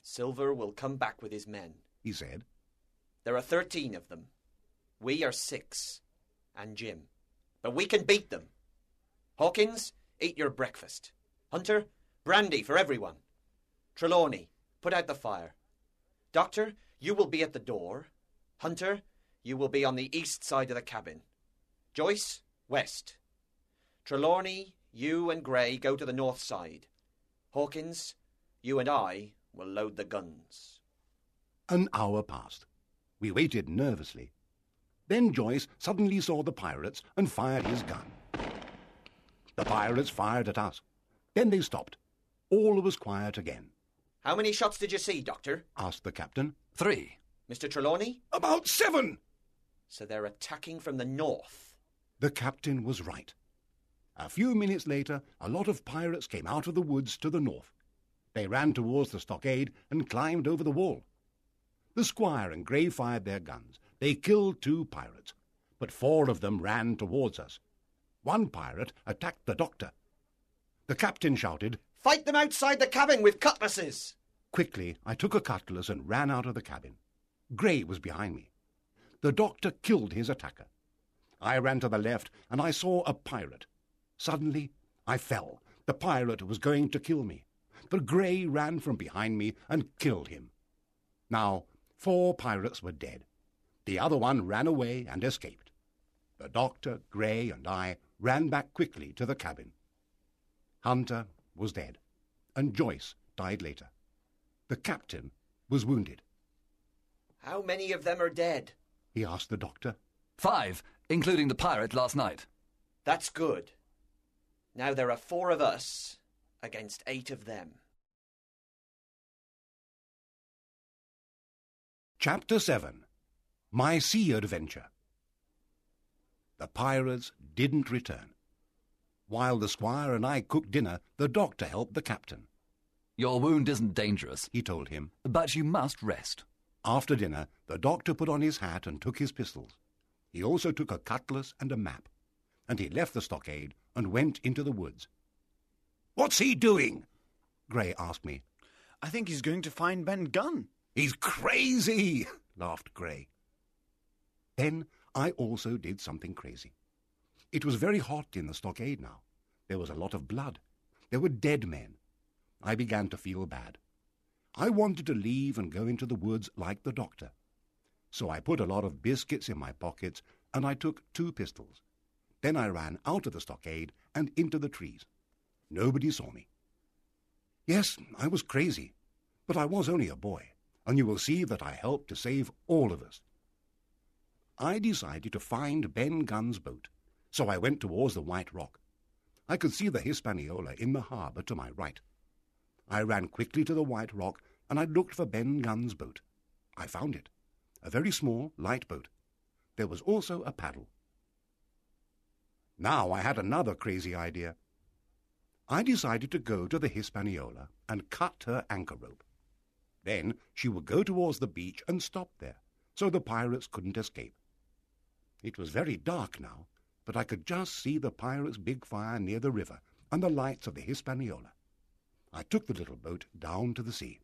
Silver will come back with his men. He said, There are thirteen of them. We are six, and Jim. But we can beat them. Hawkins, eat your breakfast. Hunter, brandy for everyone. Trelawney, put out the fire. Doctor, you will be at the door. Hunter, you will be on the east side of the cabin. Joyce, west. Trelawney, you and Gray go to the north side. Hawkins, you and I will load the guns. An hour passed. We waited nervously. Then Joyce suddenly saw the pirates and fired his gun. The pirates fired at us. Then they stopped. All was quiet again. How many shots did you see, Doctor? asked the captain. Three. Mr. Trelawney? About seven! So they're attacking from the north. The captain was right. A few minutes later, a lot of pirates came out of the woods to the north. They ran towards the stockade and climbed over the wall. The squire and Gray fired their guns. They killed two pirates, but four of them ran towards us. One pirate attacked the doctor. The captain shouted, Fight them outside the cabin with cutlasses! Quickly, I took a cutlass and ran out of the cabin. Gray was behind me. The doctor killed his attacker. I ran to the left and I saw a pirate. Suddenly, I fell. The pirate was going to kill me. But Gray ran from behind me and killed him. Now, four pirates were dead. The other one ran away and escaped. The doctor, Gray, and I ran back quickly to the cabin. Hunter was dead, and Joyce died later. The captain was wounded. How many of them are dead? He asked the doctor. Five, including the pirate last night. That's good. Now there are four of us against eight of them. Chapter 7 My Sea Adventure The pirates didn't return. While the squire and I cooked dinner, the doctor helped the captain. Your wound isn't dangerous, He told him. but you must rest. After dinner, the doctor put on his hat and took his pistols. He also took a cutlass and a map, and he left the stockade and went into the woods. What's he doing? Gray asked me. I think he's going to find Ben Gunn. He's crazy, laughed Gray. Then I also did something crazy. It was very hot in the stockade now. There was a lot of blood. There were dead men. I began to feel bad. I wanted to leave and go into the woods like the doctor. So I put a lot of biscuits in my pockets and I took two pistols. Then I ran out of the stockade and into the trees. Nobody saw me. Yes, I was crazy, but I was only a boy, and you will see that I helped to save all of us. I decided to find Ben Gunn's boat, so I went towards the White Rock. I could see the Hispaniola in the harbour to my right. I ran quickly to the White Rock and I looked for Ben Gunn's boat. I found it, a very small, light boat. There was also a paddle. Now I had another crazy idea. I decided to go to the Hispaniola and cut her anchor rope. Then she would go towards the beach and stop there, so the pirates couldn't escape. It was very dark now, but I could just see the pirates' big fire near the river and the lights of the Hispaniola. I took the little boat down to the sea.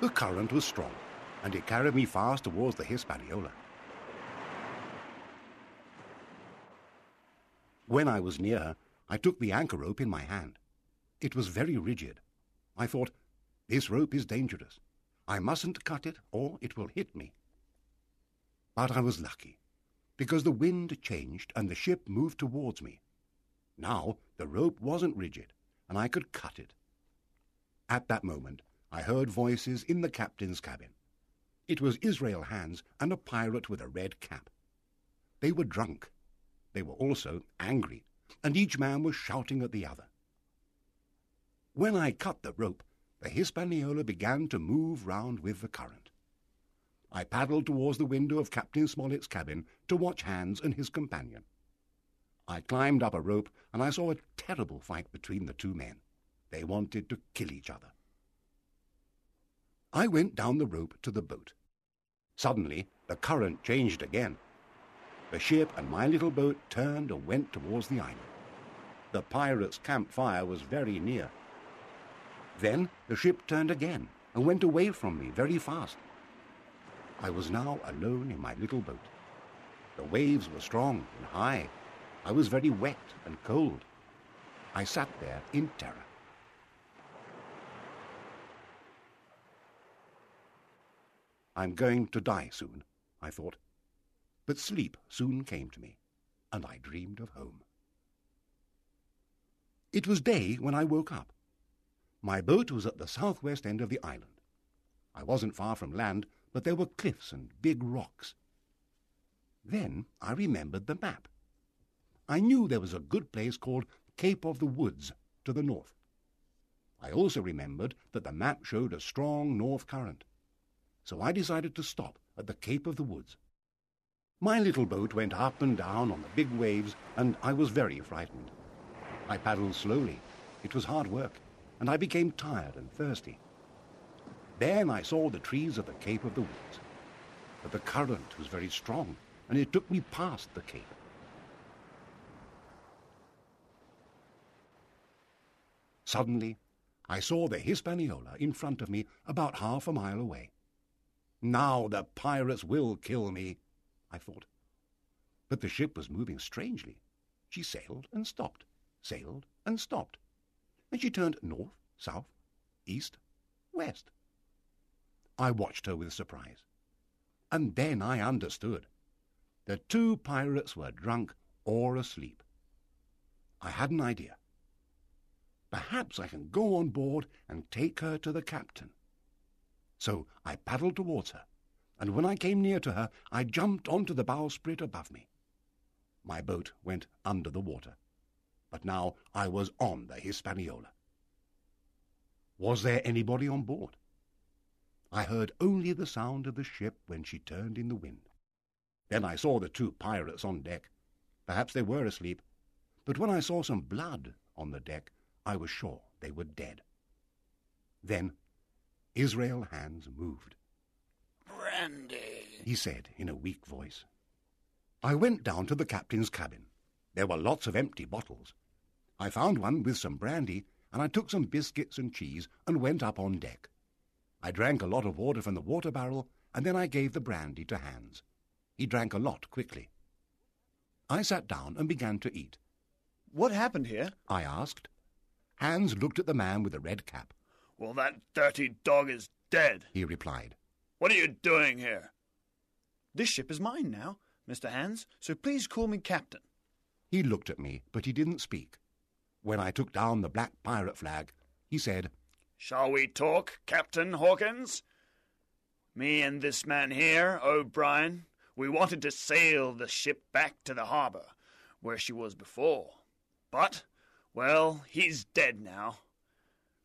The current was strong, and it carried me fast towards the Hispaniola. When I was near her, I took the anchor rope in my hand. It was very rigid. I thought, this rope is dangerous. I mustn't cut it, or it will hit me. But I was lucky, because the wind changed and the ship moved towards me. Now the rope wasn't rigid, and I could cut it. At that moment, I heard voices in the captain's cabin. It was Israel Hands and a pirate with a red cap. They were drunk. They were also angry, and each man was shouting at the other. When I cut the rope, the Hispaniola began to move round with the current. I paddled towards the window of Captain Smollett's cabin to watch Hands and his companion. I climbed up a rope and I saw a terrible fight between the two men. They wanted to kill each other. I went down the rope to the boat. Suddenly, the current changed again. The ship and my little boat turned and went towards the island. The pirates' campfire was very near. Then the ship turned again and went away from me very fast. I was now alone in my little boat. The waves were strong and high. I was very wet and cold. I sat there in terror. I'm going to die soon, I thought. But sleep soon came to me, and I dreamed of home. It was day when I woke up. My boat was at the southwest end of the island. I wasn't far from land, but there were cliffs and big rocks. Then I remembered the map. I knew there was a good place called Cape of the Woods to the north. I also remembered that the map showed a strong north current so I decided to stop at the Cape of the Woods. My little boat went up and down on the big waves, and I was very frightened. I paddled slowly. It was hard work, and I became tired and thirsty. Then I saw the trees of the Cape of the Woods. But the current was very strong, and it took me past the cape. Suddenly, I saw the Hispaniola in front of me about half a mile away. Now the pirates will kill me, I thought. But the ship was moving strangely. She sailed and stopped, sailed and stopped. And she turned north, south, east, west. I watched her with surprise. And then I understood. The two pirates were drunk or asleep. I had an idea. Perhaps I can go on board and take her to the captain. So I paddled towards her, and when I came near to her, I jumped onto the bowsprit above me. My boat went under the water, but now I was on the Hispaniola. Was there anybody on board? I heard only the sound of the ship when she turned in the wind. Then I saw the two pirates on deck. Perhaps they were asleep, but when I saw some blood on the deck, I was sure they were dead. Then Israel Hands moved. Brandy, he said in a weak voice. I went down to the captain's cabin. There were lots of empty bottles. I found one with some brandy, and I took some biscuits and cheese and went up on deck. I drank a lot of water from the water barrel, and then I gave the brandy to Hands. He drank a lot quickly. I sat down and began to eat. What happened here? I asked. Hands looked at the man with the red cap. Well, that dirty dog is dead, he replied. What are you doing here? This ship is mine now, Mr. Hands, so please call me Captain. He looked at me, but he didn't speak. When I took down the black pirate flag, he said, Shall we talk, Captain Hawkins? Me and this man here, O'Brien, we wanted to sail the ship back to the harbor, where she was before. But, well, he's dead now.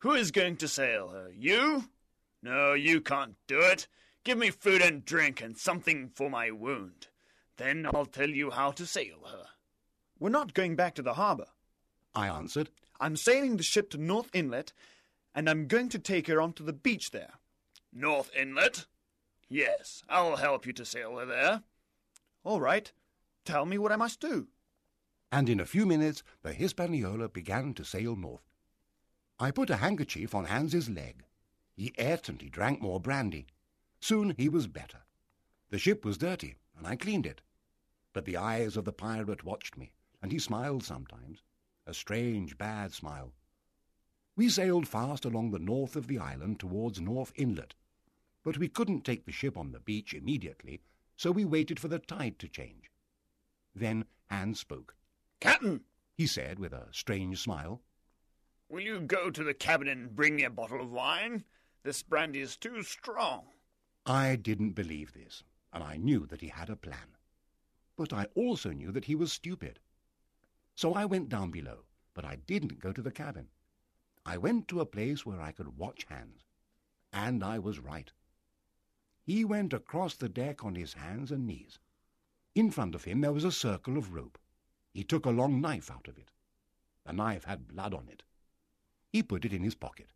Who is going to sail her? You? No, you can't do it. Give me food and drink and something for my wound. Then I'll tell you how to sail her. We're not going back to the harbor. I answered. I'm sailing the ship to North Inlet, and I'm going to take her onto the beach there. North Inlet? Yes, I'll help you to sail her there. All right. Tell me what I must do. And in a few minutes the Hispaniola began to sail north. I put a handkerchief on Hands's leg. He ate and he drank more brandy. Soon he was better. The ship was dirty, and I cleaned it. But the eyes of the pirate watched me, and he smiled sometimes, a strange, bad smile. We sailed fast along the north of the island towards North Inlet, but we couldn't take the ship on the beach immediately, so we waited for the tide to change. Then Hands spoke. Captain, he said with a strange smile. Will you go to the cabin and bring me a bottle of wine? This brandy is too strong. I didn't believe this, and I knew that he had a plan. But I also knew that he was stupid. So I went down below, but I didn't go to the cabin. I went to a place where I could watch Hands. And I was right. He went across the deck on his hands and knees. In front of him there was a circle of rope. He took a long knife out of it. The knife had blood on it. He put it in his pocket.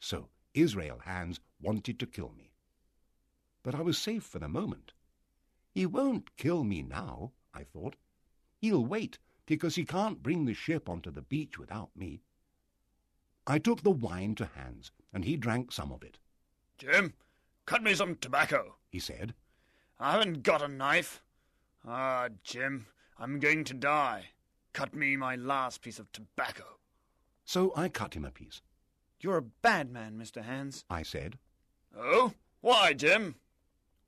So Israel Hands wanted to kill me. But I was safe for the moment. He won't kill me now, I thought. He'll wait, because he can't bring the ship onto the beach without me. I took the wine to Hands, and he drank some of it. Jim, cut me some tobacco, he said. I haven't got a knife. Ah, Jim, I'm going to die. Cut me my last piece of tobacco. So I cut him a piece. You're a bad man, Mr. Hands, I said. Oh? Why, Jim?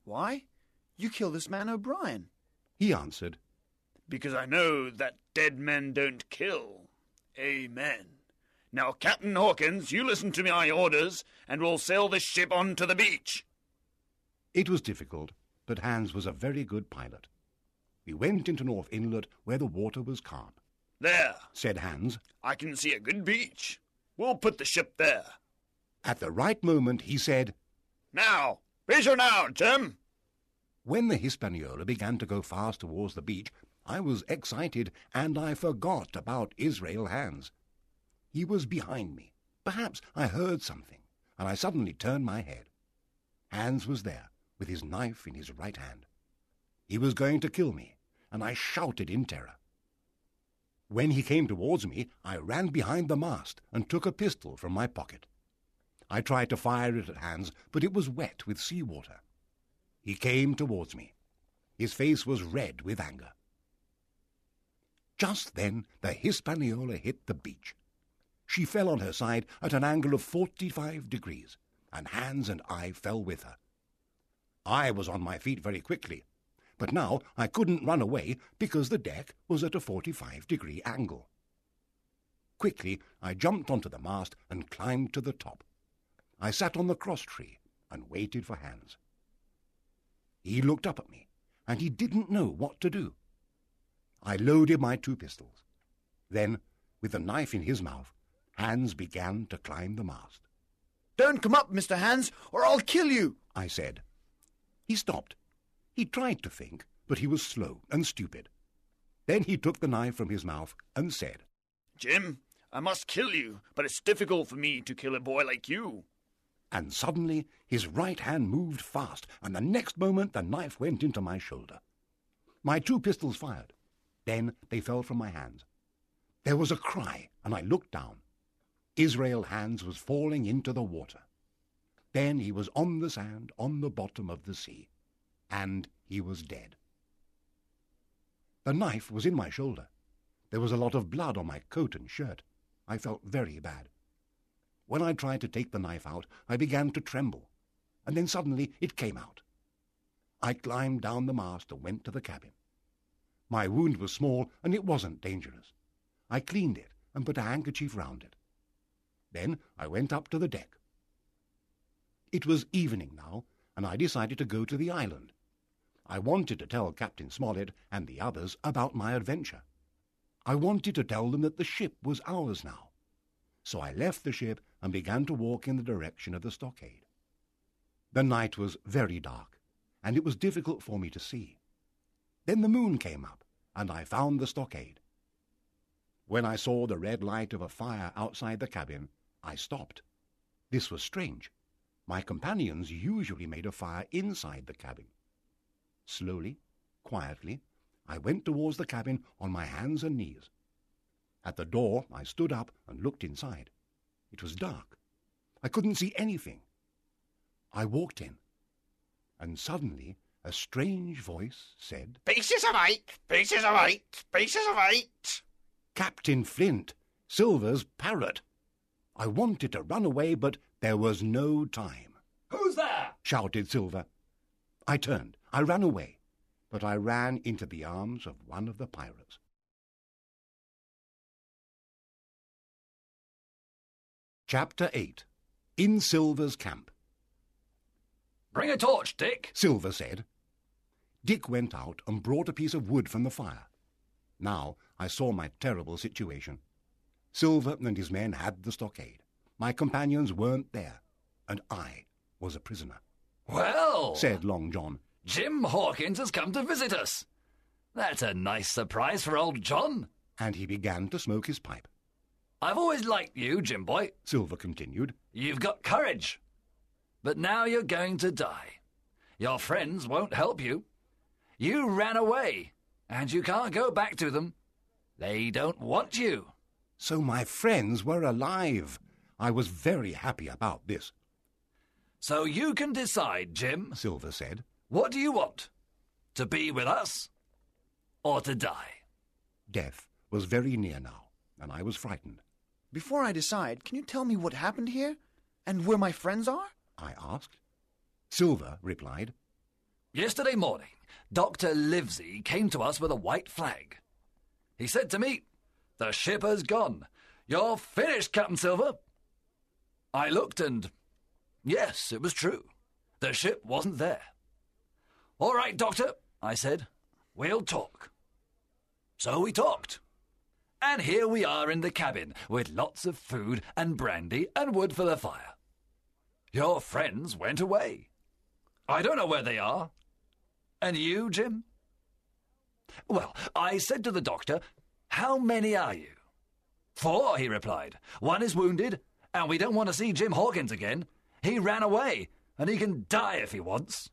Why? You killed this man O'Brien. He answered, Because I know that dead men don't kill. Amen. Now, Captain Hawkins, you listen to my orders, and we'll sail this ship on to the beach. It was difficult, but Hands was a very good pilot. We went into North Inlet where the water was calm. There, said Hands. I can see a good beach. We'll put the ship there. At the right moment, he said, Now, raise her now, Jim. When the Hispaniola began to go fast towards the beach, I was excited and I forgot about Israel Hands. He was behind me. Perhaps I heard something, and I suddenly turned my head. Hands was there, with his knife in his right hand. He was going to kill me, and I shouted in terror. When he came towards me, I ran behind the mast and took a pistol from my pocket. I tried to fire it at Hands, but it was wet with sea water. He came towards me. His face was red with anger. Just then the Hispaniola hit the beach. She fell on her side at an angle of forty-five degrees, and Hands and I fell with her. I was on my feet very quickly, but now I couldn't run away because the deck was at a forty-five degree angle. Quickly I jumped onto the mast and climbed to the top. I sat on the cross tree and waited for Hands. He looked up at me, and he didn't know what to do. I loaded my two pistols. Then, with the knife in his mouth, Hands began to climb the mast. Don't come up, Mr. Hands, or I'll kill you, I said. He stopped. He tried to think, but he was slow and stupid. Then he took the knife from his mouth and said, Jim, I must kill you, but it's difficult for me to kill a boy like you. And suddenly his right hand moved fast, and the next moment the knife went into my shoulder. My two pistols fired. Then they fell from my hands. There was a cry, and I looked down. Israel Hands was falling into the water. Then he was on the sand, on the bottom of the sea, and he was dead. The knife was in my shoulder. There was a lot of blood on my coat and shirt. I felt very bad. When I tried to take the knife out, I began to tremble, and then suddenly it came out. I climbed down the mast and went to the cabin. My wound was small, and it wasn't dangerous. I cleaned it and put a handkerchief round it. Then I went up to the deck. It was evening now, and I decided to go to the island. I wanted to tell Captain Smollett and the others about my adventure. I wanted to tell them that the ship was ours now. So I left the ship and began to walk in the direction of the stockade. The night was very dark, and it was difficult for me to see. Then the moon came up, and I found the stockade. When I saw the red light of a fire outside the cabin, I stopped. This was strange. My companions usually made a fire inside the cabin. Slowly, quietly, I went towards the cabin on my hands and knees. At the door, I stood up and looked inside. It was dark. I couldn't see anything. I walked in, and suddenly a strange voice said, Pieces of eight, pieces of eight, pieces of eight. Captain Flint, Silver's parrot. I wanted to run away, but there was no time. Who's there? shouted Silver. I turned. I ran away, but I ran into the arms of one of the pirates. Chapter 8 In Silver's Camp Bring a torch, Dick. Silver said. Dick went out and brought a piece of wood from the fire. Now I saw my terrible situation. Silver and his men had the stockade. My companions weren't there, and I was a prisoner. Well, Said Long John. Jim Hawkins has come to visit us. That's a nice surprise for old John. And he began to smoke his pipe. I've always liked you, Jim boy. Silver continued. You've got courage. But now you're going to die. Your friends won't help you. You ran away, and you can't go back to them. They don't want you. So my friends were alive. I was very happy about this, So you can decide, Jim. Silver said. What do you want? To be with us? Or to die? Death was very near now, and I was frightened. Before I decide, can you tell me what happened here? And where my friends are? I asked. Silver replied. Yesterday morning, Dr. Livesey came to us with a white flag. He said to me, The ship has gone. You're finished, Captain Silver. I looked and. Yes, it was true. The ship wasn't there. All right, Doctor, I said. We'll talk. So we talked. And here we are in the cabin with lots of food and brandy and wood for the fire. Your friends went away. I don't know where they are. And you, Jim? Well, I said to the doctor, How many are you? Four, he replied. One is wounded, and we don't want to see Jim Hawkins again. He ran away, and he can die if he wants.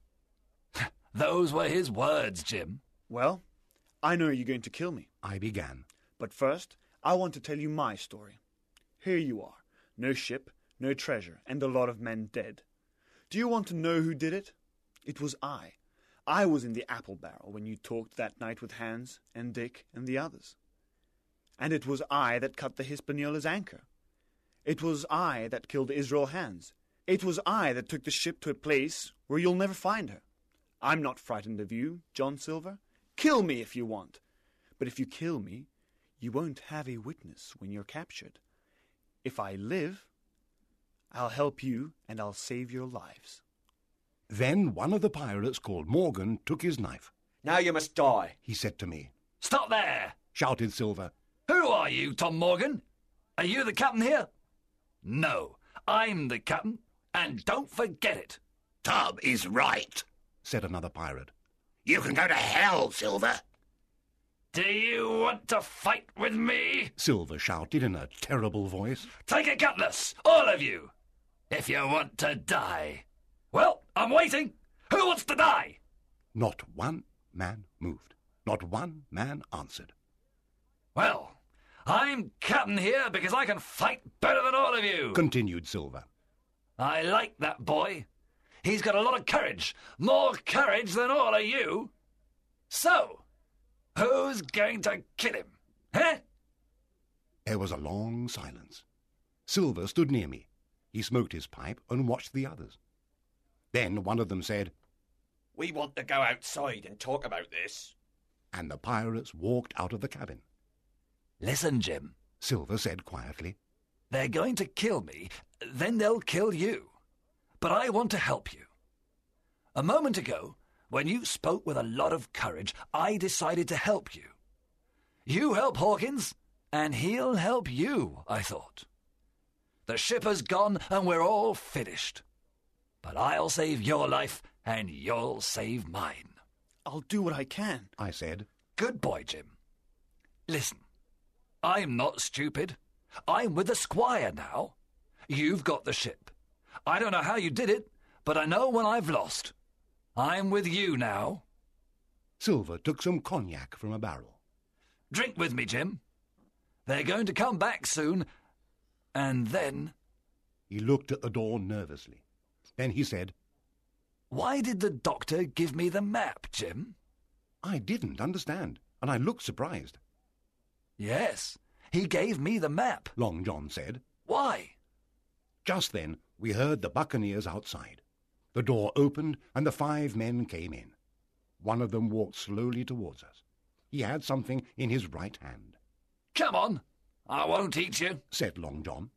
Those were his words, Jim. Well, I know you're going to kill me. I began. But first, I want to tell you my story. Here you are. No ship, no treasure, and a lot of men dead. Do you want to know who did it? It was I. I was in the apple barrel when you talked that night with Hands and Dick and the others. And it was I that cut the Hispaniola's anchor. It was I that killed Israel Hands. It was I that took the ship to a place where you'll never find her. I'm not frightened of you, John Silver. Kill me if you want. But if you kill me, you won't have a witness when you're captured. If I live, I'll help you and I'll save your lives. Then one of the pirates called Morgan took his knife. Now you must die. He said to me, Stop there! shouted Silver. Who are you, Tom Morgan? Are you the captain here? No, I'm the captain, and don't forget it. Tom is right. said another pirate. You can go to hell, Silver. Do you want to fight with me? Silver shouted in a terrible voice. Take a cutlass, all of you, if you want to die. Well, I'm waiting. Who wants to die? Not one man moved. Not one man answered. Well, I'm captain here because I can fight better than all of you. Continued Silver. I like that boy. He's got a lot of courage, more courage than all of you. So, who's going to kill him? Eh? There was a long silence. Silver stood near me. He smoked his pipe and watched the others. Then one of them said, We want to go outside and talk about this. and the pirates walked out of the cabin. Listen, Jim. Silver said quietly, They're going to kill me, then they'll kill you. But I want to help you. A moment ago, when you spoke with a lot of courage, I decided to help you. You help Hawkins, and he'll help you, I thought. The ship has gone, and we're all finished. But I'll save your life, and you'll save mine. I'll do what I can. I said. Good boy, Jim. Listen, I'm not stupid. I'm with the squire now. You've got the ship. I don't know how you did it, but I know when I've lost. I'm with you now. Silver took some cognac from a barrel. Drink with me, Jim. They're going to come back soon, and then. He looked at the door nervously. Then he said, Why did the doctor give me the map, Jim? I didn't understand, and I looked surprised. Yes, he gave me the map. Long John said. Why? Just then we heard the buccaneers outside. The door opened and the five men came in. One of them walked slowly towards us. He had something in his right hand, Come on. I won't eat you. said Long John.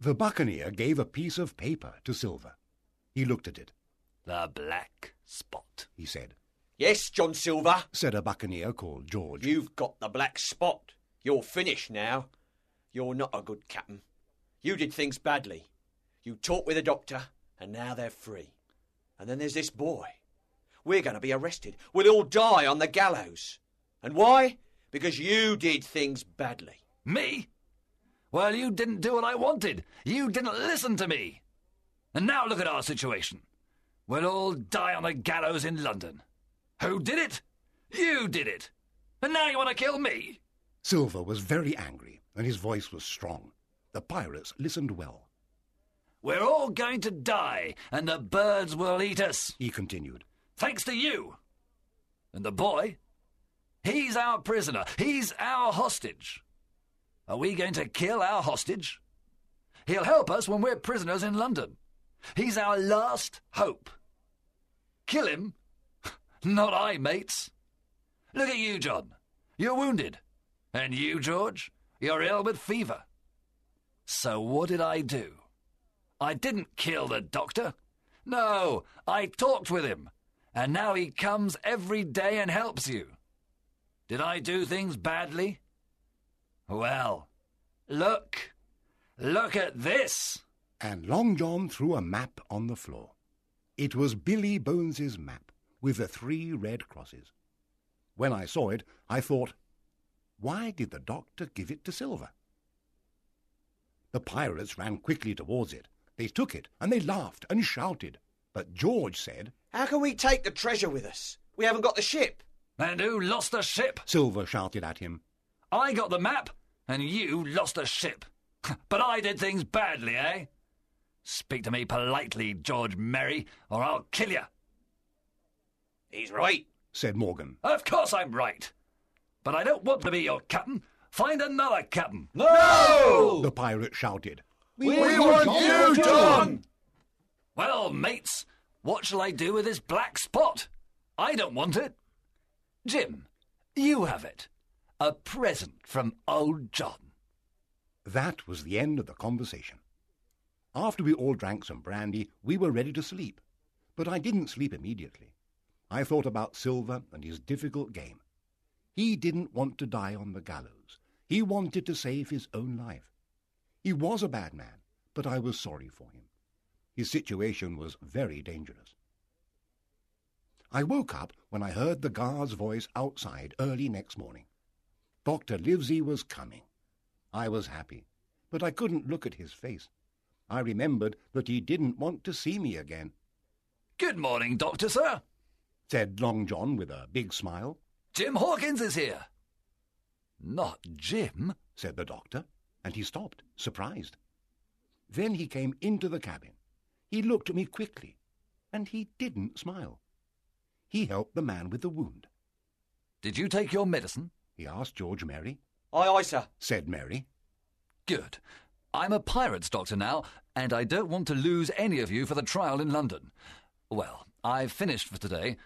The buccaneer gave a piece of paper to Silver. He looked at it. The Black Spot. he said. Yes, John Silver, Said a buccaneer called George. you've got the black spot. You're finished now. You're not a good captain. You did things badly. You talked with the doctor, and now they're free. And then there's this boy. We're going to be arrested. We'll all die on the gallows. And why? Because you did things badly. Me? Well, you didn't do what I wanted. You didn't listen to me. And now look at our situation. We'll all die on the gallows in London. Who did it? You did it. And now you want to kill me? Silver was very angry, and his voice was strong. The pirates listened well. We're all going to die, and the birds will eat us, He continued. thanks to you. And the boy? He's our prisoner. He's our hostage. Are we going to kill our hostage? He'll help us when we're prisoners in London. He's our last hope. Kill him? Not I, mates. Look at you, John. You're wounded. And you, George, you're ill with fever. So what did I do? I didn't kill the doctor. No, I talked with him. And now he comes every day and helps you. Did I do things badly? Well, look. Look at this. And Long John threw a map on the floor. It was Billy Bones's map, with the three red crosses. When I saw it, I thought, why did the doctor give it to Silver? The pirates ran quickly towards it. They took it, and they laughed and shouted. But George said, How can we take the treasure with us? We haven't got the ship. And who lost the ship? Silver shouted at him. I got the map, and you lost the ship. But I did things badly, eh? Speak to me politely, George Merry, or I'll kill you. He's right. said Morgan. Of course I'm right. But I don't want to be your captain. Find another captain. No! The pirate shouted. We, want you, John! Well, mates, what shall I do with this black spot? I don't want it. Jim, you have it. A present from old John. That was the end of the conversation. After we all drank some brandy, we were ready to sleep. But I didn't sleep immediately. I thought about Silver and his difficult game. He didn't want to die on the gallows. He wanted to save his own life. He was a bad man, but I was sorry for him. His situation was very dangerous. I woke up when I heard the guard's voice outside early next morning. Dr. Livesey was coming. I was happy, but I couldn't look at his face. I remembered that he didn't want to see me again, Good morning, Doctor, sir. said Long John with a big smile, Jim Hawkins is here. Not Jim. said the doctor, and he stopped, surprised. Then he came into the cabin. He looked at me quickly, and he didn't smile. He helped the man with the wound. Did you take your medicine? He asked George Merry, Aye, aye, sir. said Merry. Good. I'm a pirate's doctor now, and I don't want to lose any of you for the trial in London. Well, I've finished for today,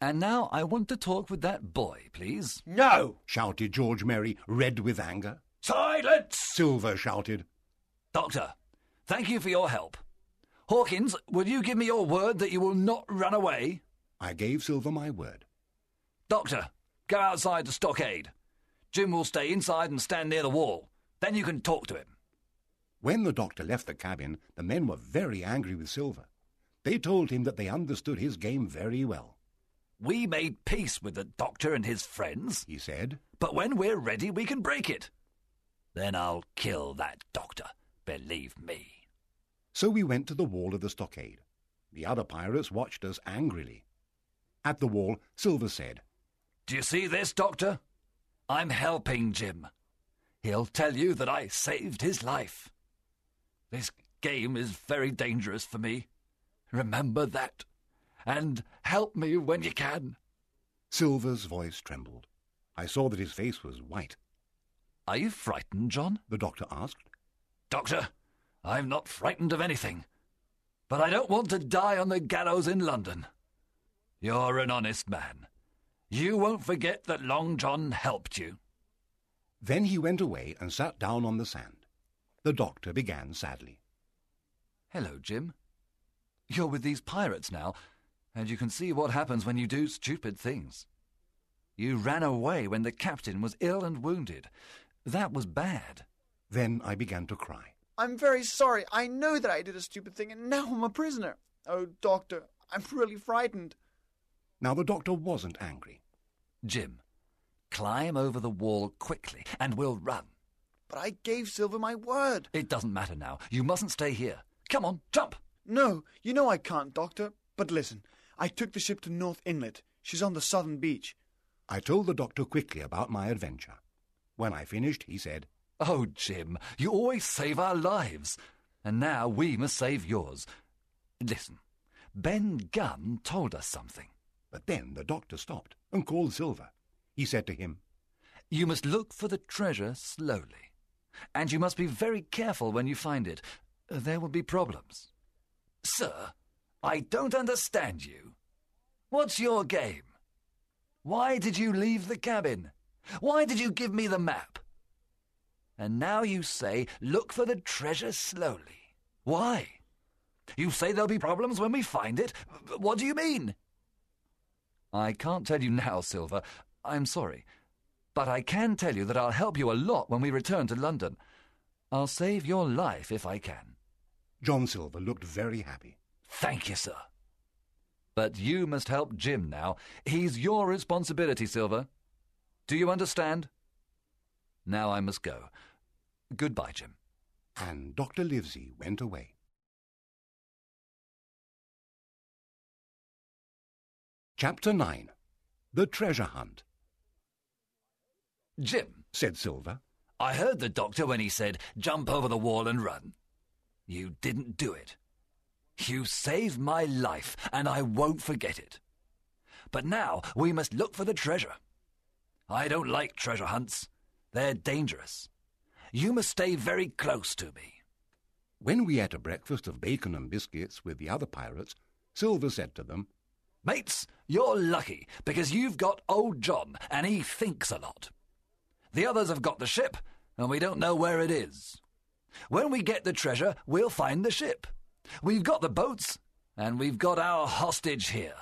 and now I want to talk with that boy, please. No! shouted George Merry, red with anger. Silence! Silver shouted, Doctor, thank you for your help. Hawkins, will you give me your word that you will not run away? I gave Silver my word. Doctor, go outside the stockade. Jim will stay inside and stand near the wall. Then you can talk to him. When the doctor left the cabin, the men were very angry with Silver. They told him that they understood his game very well. We made peace with the doctor and his friends, He said, but when we're ready, we can break it. Then I'll kill that doctor, believe me. So we went to the wall of the stockade. The other pirates watched us angrily. At the wall, Silver said, Do you see this, Doctor? I'm helping Jim. He'll tell you that I saved his life. This game is very dangerous for me. Remember that. And help me when you can. Silver's voice trembled. I saw that his face was white. Are you frightened, John? The doctor asked. Doctor, I'm not frightened of anything. But I don't want to die on the gallows in London. You're an honest man. You won't forget that Long John helped you. Then he went away and sat down on the sand. The doctor began sadly. Hello, Jim. You're with these pirates now. And you can see what happens when you do stupid things. You ran away when the captain was ill and wounded. That was bad. Then I began to cry. I'm very sorry. I know that I did a stupid thing, and now I'm a prisoner. Oh, Doctor, I'm really frightened. Now the doctor wasn't angry. Jim, climb over the wall quickly and we'll run. But I gave Silver my word. It doesn't matter now. You mustn't stay here. Come on, jump! No, you know I can't, Doctor. But listen, I took the ship to North Inlet. She's on the southern beach. I told the doctor quickly about my adventure. When I finished, he said, Oh, Jim, you always save our lives. And now we must save yours. Listen, Ben Gunn told us something. But then the doctor stopped and called Silver. He said to him, You must look for the treasure slowly. And you must be very careful when you find it. Uh, there will be problems. Sir, I don't understand you. What's your game? Why did you leave the cabin? Why did you give me the map? And now you say, look for the treasure slowly. Why? You say there'll be problems when we find it? What do you mean? I can't tell you now, Silver. I'm sorry. But I can tell you that I'll help you a lot when we return to London. I'll save your life if I can. John Silver looked very happy. Thank you, sir. But you must help Jim now. He's your responsibility, Silver. Do you understand? Now I must go. Goodbye, Jim. And Dr. Livesey went away. Chapter 9 The Treasure Hunt Jim, said Silver. I heard the doctor when he said, jump over the wall and run. You didn't do it. You saved my life, and I won't forget it. But now we must look for the treasure. I don't like treasure hunts. They're dangerous. You must stay very close to me. When we ate a breakfast of bacon and biscuits with the other pirates, Silver said to them, Mates, you're lucky because you've got old John and he thinks a lot. The others have got the ship and we don't know where it is. When we get the treasure, we'll find the ship. We've got the boats and we've got our hostage here.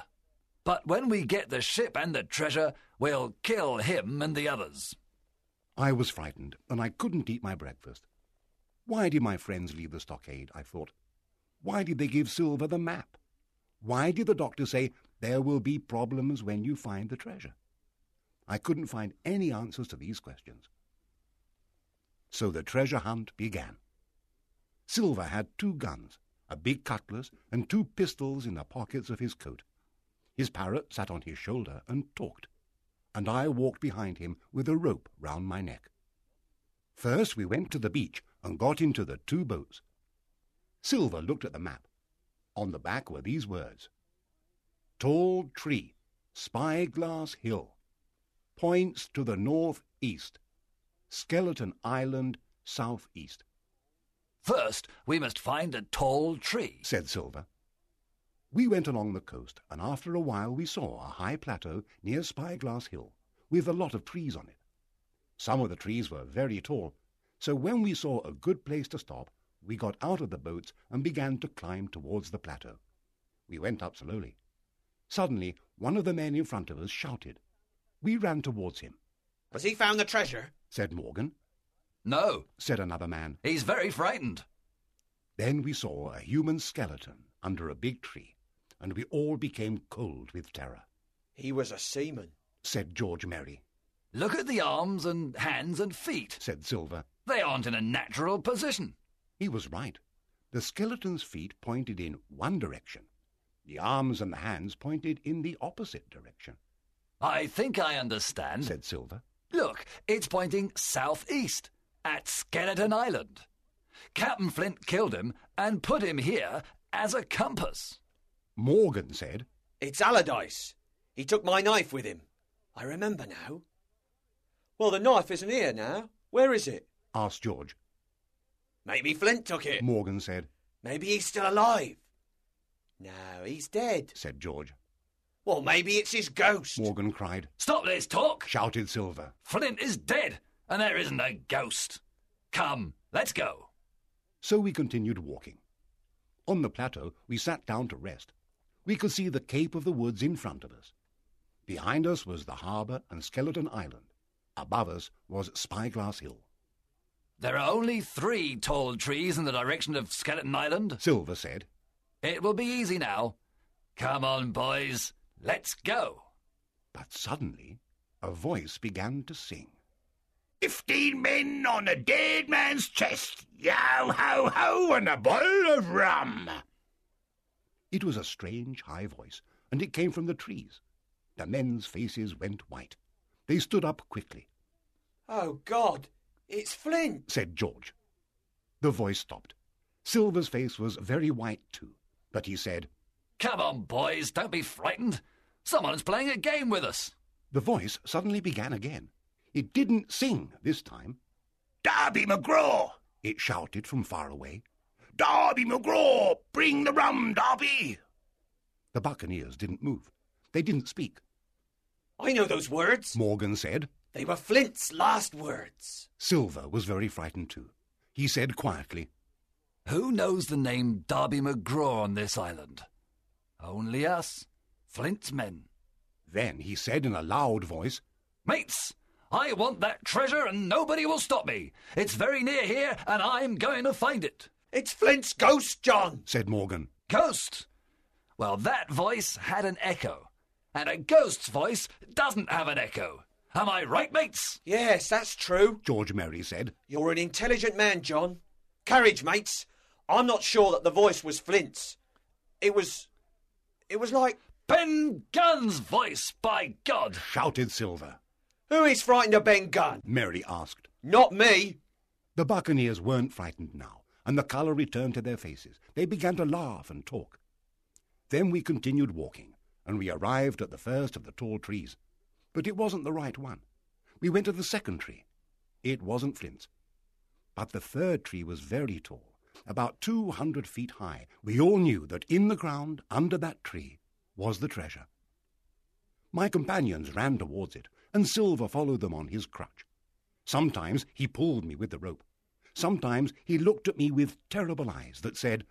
But when we get the ship and the treasure, we'll kill him and the others. I was frightened and I couldn't eat my breakfast. Why did my friends leave the stockade? I thought. Why did they give Silver the map? Why did the doctor say there will be problems when you find the treasure? I couldn't find any answers to these questions. So the treasure hunt began. Silver had two guns, a big cutlass, and two pistols in the pockets of his coat. His parrot sat on his shoulder and talked, and I walked behind him with a rope round my neck. First we went to the beach and got into the two boats. Silver looked at the map. On the back were these words Tall tree, spyglass hill, points to the north east, Skeleton Island south east. First, we must find a tall tree, said Silver. We went along the coast, and after a while we saw a high plateau near Spyglass Hill, with a lot of trees on it. Some of the trees were very tall, so when we saw a good place to stop, we got out of the boats and began to climb towards the plateau. We went up slowly. Suddenly, one of the men in front of us shouted. We ran towards him. Has he found the treasure? said Morgan. No, said another man. He's very frightened. Then we saw a human skeleton under a big tree, and we all became cold with terror. He was a seaman, said George Merry. Look at the arms and hands and feet, said Silver. They aren't in a natural position. He was right. The skeleton's feet pointed in one direction. The arms and the hands pointed in the opposite direction. I think I understand, said Silver. Look, it's pointing southeast, at Skeleton Island. Captain Flint killed him and put him here as a compass. Morgan said, It's Allardyce. He took my knife with him. I remember now. Well, the knife isn't here now. Where is it? asked George. Maybe Flint took it. Morgan said. Maybe he's still alive. No, he's dead, said George. Well, maybe it's his ghost. Morgan cried. Stop this talk, shouted Silver. Flint is dead, and there isn't a ghost. Come, let's go. So we continued walking. On the plateau, we sat down to rest. We could see the Cape of the Woods in front of us. Behind us was the harbour and Skeleton Island. Above us was Spyglass Hill. There are only three tall trees in the direction of Skeleton Island. Silver said, It will be easy now. Come on, boys. Let's go. but suddenly a voice began to sing. Fifteen men on a dead man's chest. Yo ho ho and a bottle of rum. It was a strange high voice, and it came from the trees. The men's faces went white. They stood up quickly, Oh, God, it's Flint. said George. The voice stopped. Silver's face was very white too, but he said, Come on, boys. Don't be frightened. Someone's playing a game with us. The voice suddenly began again. It didn't sing this time. Darby McGraw, It shouted from far away. Darby McGraw, bring the rum, Darby. The buccaneers didn't move. They didn't speak. I know those words. Morgan said. They were Flint's last words. Silver was very frightened too. He said quietly, Who knows the name Darby McGraw on this island? Only us, Flint's men. Then he said in a loud voice, Mates, I want that treasure and nobody will stop me. It's very near here and I'm going to find it. It's Flint's ghost, John. said Morgan. Ghost! Well, that voice had an echo. And a ghost's voice doesn't have an echo. Am I right, mates? Yes, that's true. George Merry said. You're an intelligent man, John. Courage, mates. I'm not sure that the voice was Flint's. It was. It was like. Ben Gunn's voice, by God! Shouted Silver. Who is frightened of Ben Gunn? Merry asked. Not me. The buccaneers weren't frightened now, and the colour returned to their faces. They began to laugh and talk. Then we continued walking, and we arrived at the first of the tall trees. But it wasn't the right one. We went to the second tree. It wasn't Flint's. But the third tree was very tall, about two hundred feet high. We all knew that in the ground, under that tree, was the treasure. My companions ran towards it, and Silver followed them on his crutch. Sometimes he pulled me with the rope. Sometimes he looked at me with terrible eyes that said,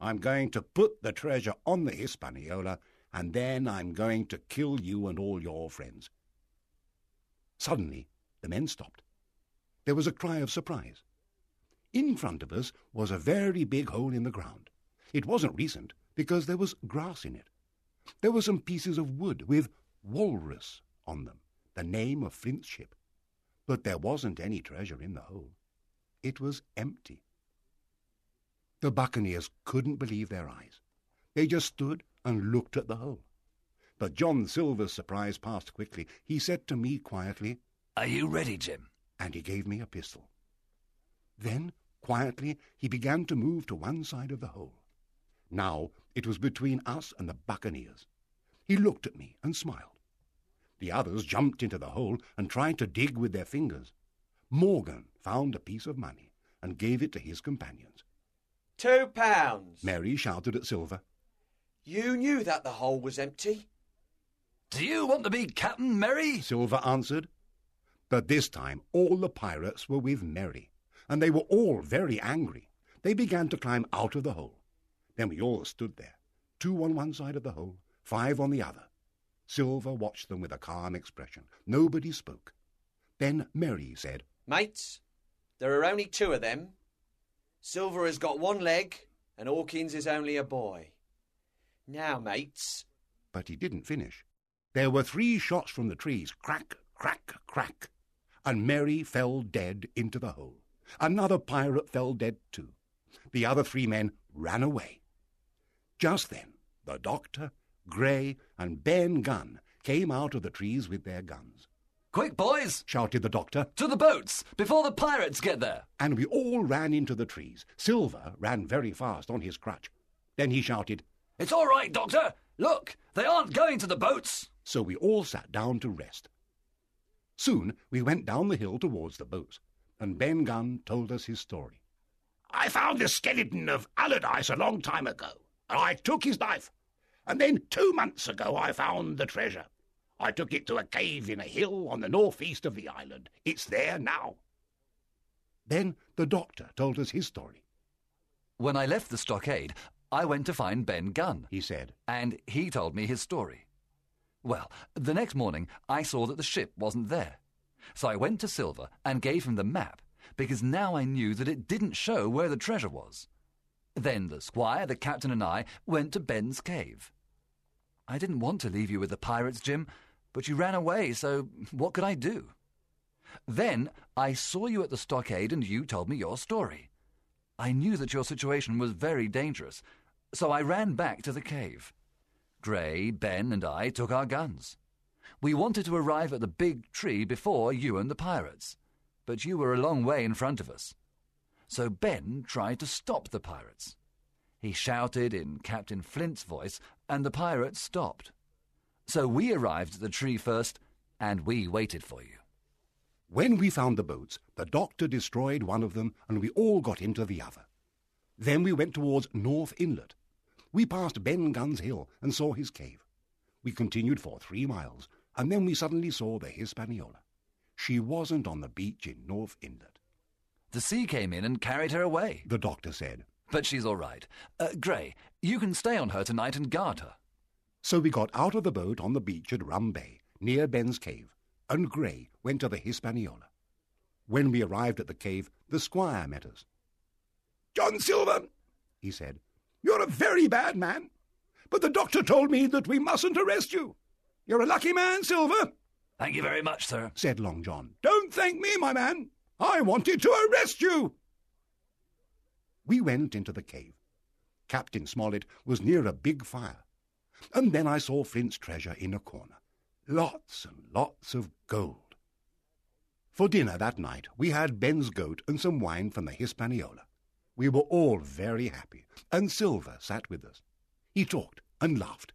I'm going to put the treasure on the Hispaniola, and then I'm going to kill you and all your friends. Suddenly, the men stopped. There was a cry of surprise. In front of us was a very big hole in the ground. It wasn't recent, because there was grass in it. There were some pieces of wood with walrus on them, the name of Flint's ship. But there wasn't any treasure in the hole. It was empty. The buccaneers couldn't believe their eyes. They just stood and looked at the hole. But John Silver's surprise passed quickly. He said to me quietly, Are you ready, Jim? and he gave me a pistol. Then, quietly, he began to move to one side of the hole. Now it was between us and the buccaneers. He looked at me and smiled. The others jumped into the hole and tried to dig with their fingers. Morgan found a piece of money and gave it to his companions. Two pounds. Merry shouted at Silver. You knew that the hole was empty. Do you want to be Captain Merry? Silver answered. But this time all the pirates were with Merry, and they were all very angry. They began to climb out of the hole. Then we all stood there, two on one side of the hole, five on the other. Silver watched them with a calm expression. Nobody spoke. Then Merry said, Mates, there are only two of them. Silver has got one leg, and Hawkins is only a boy. Now, mates, but he didn't finish. There were three shots from the trees, crack, crack, crack, and Merry fell dead into the hole. Another pirate fell dead too. The other three men ran away. Just then, the doctor, Gray, and Ben Gunn came out of the trees with their guns. Quick, boys! Shouted the doctor, To the boats before the pirates get there. and we all ran into the trees. Silver ran very fast on his crutch. Then he shouted, It's all right, Doctor. Look, they aren't going to the boats. so we all sat down to rest. Soon we went down the hill towards the boats, and Ben Gunn told us his story. I found the skeleton of Allardyce a long time ago, and I took his knife. And then two months ago I found the treasure. I took it to a cave in a hill on the northeast of the island. It's there now. Then the doctor told us his story. When I left the stockade, I went to find Ben Gunn, he said. and he told me his story. Well, the next morning I saw that the ship wasn't there. So I went to Silver and gave him the map, because now I knew that it didn't show where the treasure was. Then the squire, the captain, and I went to Ben's cave. I didn't want to leave you with the pirates, Jim, but you ran away, so what could I do? Then I saw you at the stockade and you told me your story. I knew that your situation was very dangerous, so I ran back to the cave. Gray, Ben, and I took our guns. We wanted to arrive at the big tree before you and the pirates, but you were a long way in front of us. So Ben tried to stop the pirates. He shouted in Captain Flint's voice, and the pirates stopped. So we arrived at the tree first, and we waited for you. When we found the boats, the doctor destroyed one of them, and we all got into the other. Then we went towards North Inlet. We passed Ben Gunn's Hill and saw his cave. We continued for three miles, and then we suddenly saw the Hispaniola. She wasn't on the beach in North Inlet. The sea came in and carried her away. The doctor said. But she's all right. Uh, Gray, you can stay on her tonight and guard her. So we got out of the boat on the beach at Rum Bay, near Ben's cave, and Gray went to the Hispaniola. When we arrived at the cave, the squire met us. John Silver, He said, you're a very bad man, but the doctor told me that we mustn't arrest you. You're a lucky man, Silver, Thank you very much, sir. said Long John. Don't thank me, my man. I wanted to arrest you. We went into the cave. Captain Smollett was near a big fire. And then I saw Flint's treasure in a corner. Lots and lots of gold. For dinner that night, we had Ben's goat and some wine from the Hispaniola. We were all very happy, and Silver sat with us. He talked and laughed.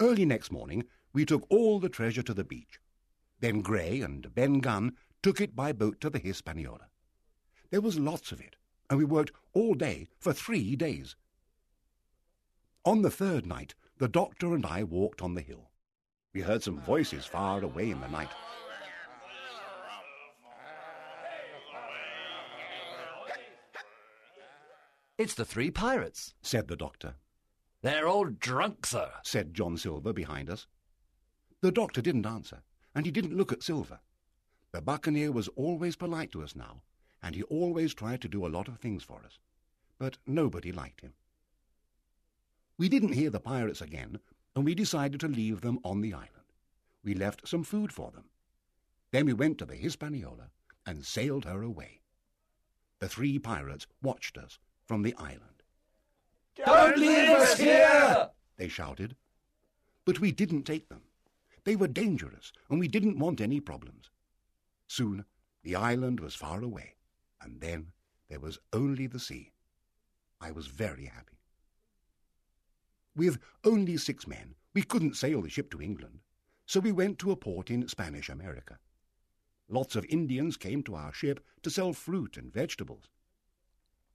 Early next morning, we took all the treasure to the beach. Then Gray and Ben Gunn took it by boat to the Hispaniola. There was lots of it, and we worked all day for three days. On the third night, the doctor and I walked on the hill. We heard some voices far away in the night. It's the three pirates. said the doctor. They're all drunk, sir. said John Silver behind us. The doctor didn't answer, and he didn't look at Silver. The buccaneer was always polite to us now, and he always tried to do a lot of things for us. But nobody liked him. We didn't hear the pirates again, and we decided to leave them on the island. We left some food for them. Then we went to the Hispaniola and sailed her away. The three pirates watched us from the island. Don't leave us here! they shouted. But we didn't take them. They were dangerous, and we didn't want any problems. Soon the island was far away, and then there was only the sea. I was very happy. With only six men, we couldn't sail the ship to England, so we went to a port in Spanish America. Lots of Indians came to our ship to sell fruit and vegetables.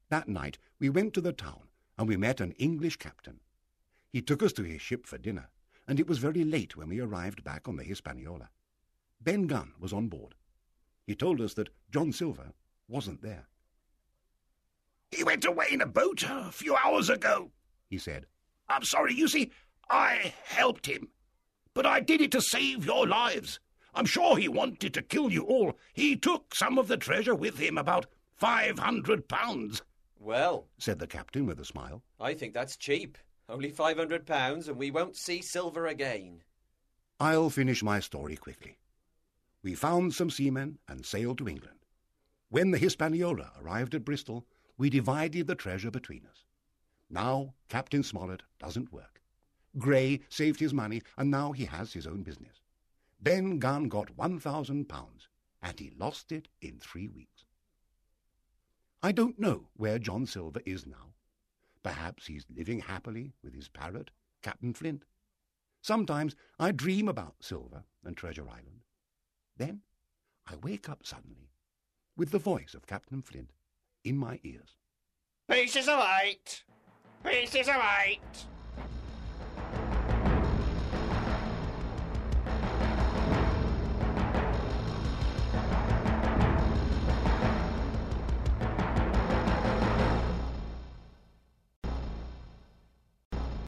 That night we went to the town and we met an English captain. He took us to his ship for dinner, and it was very late when we arrived back on the Hispaniola. Ben Gunn was on board. He told us that John Silver wasn't there. He went away in a boat a few hours ago, He said, I'm sorry, you see, I helped him. But I did it to save your lives. I'm sure he wanted to kill you all. He took some of the treasure with him, about five hundred pounds. Well, said the captain with a smile. I think that's cheap. Only five hundred pounds, and we won't see silver again. I'll finish my story quickly. We found some seamen and sailed to England. When the Hispaniola arrived at Bristol, we divided the treasure between us. Now Captain Smollett doesn't work. Gray saved his money, and now he has his own business. Ben Gunn got one thousand pounds, and he lost it in three weeks. I don't know where John Silver is now. Perhaps he's living happily with his parrot, Captain Flint. Sometimes I dream about Silver and Treasure Island. Then I wake up suddenly with the voice of Captain Flint in my ears. Pieces of eight. Pieces of eight.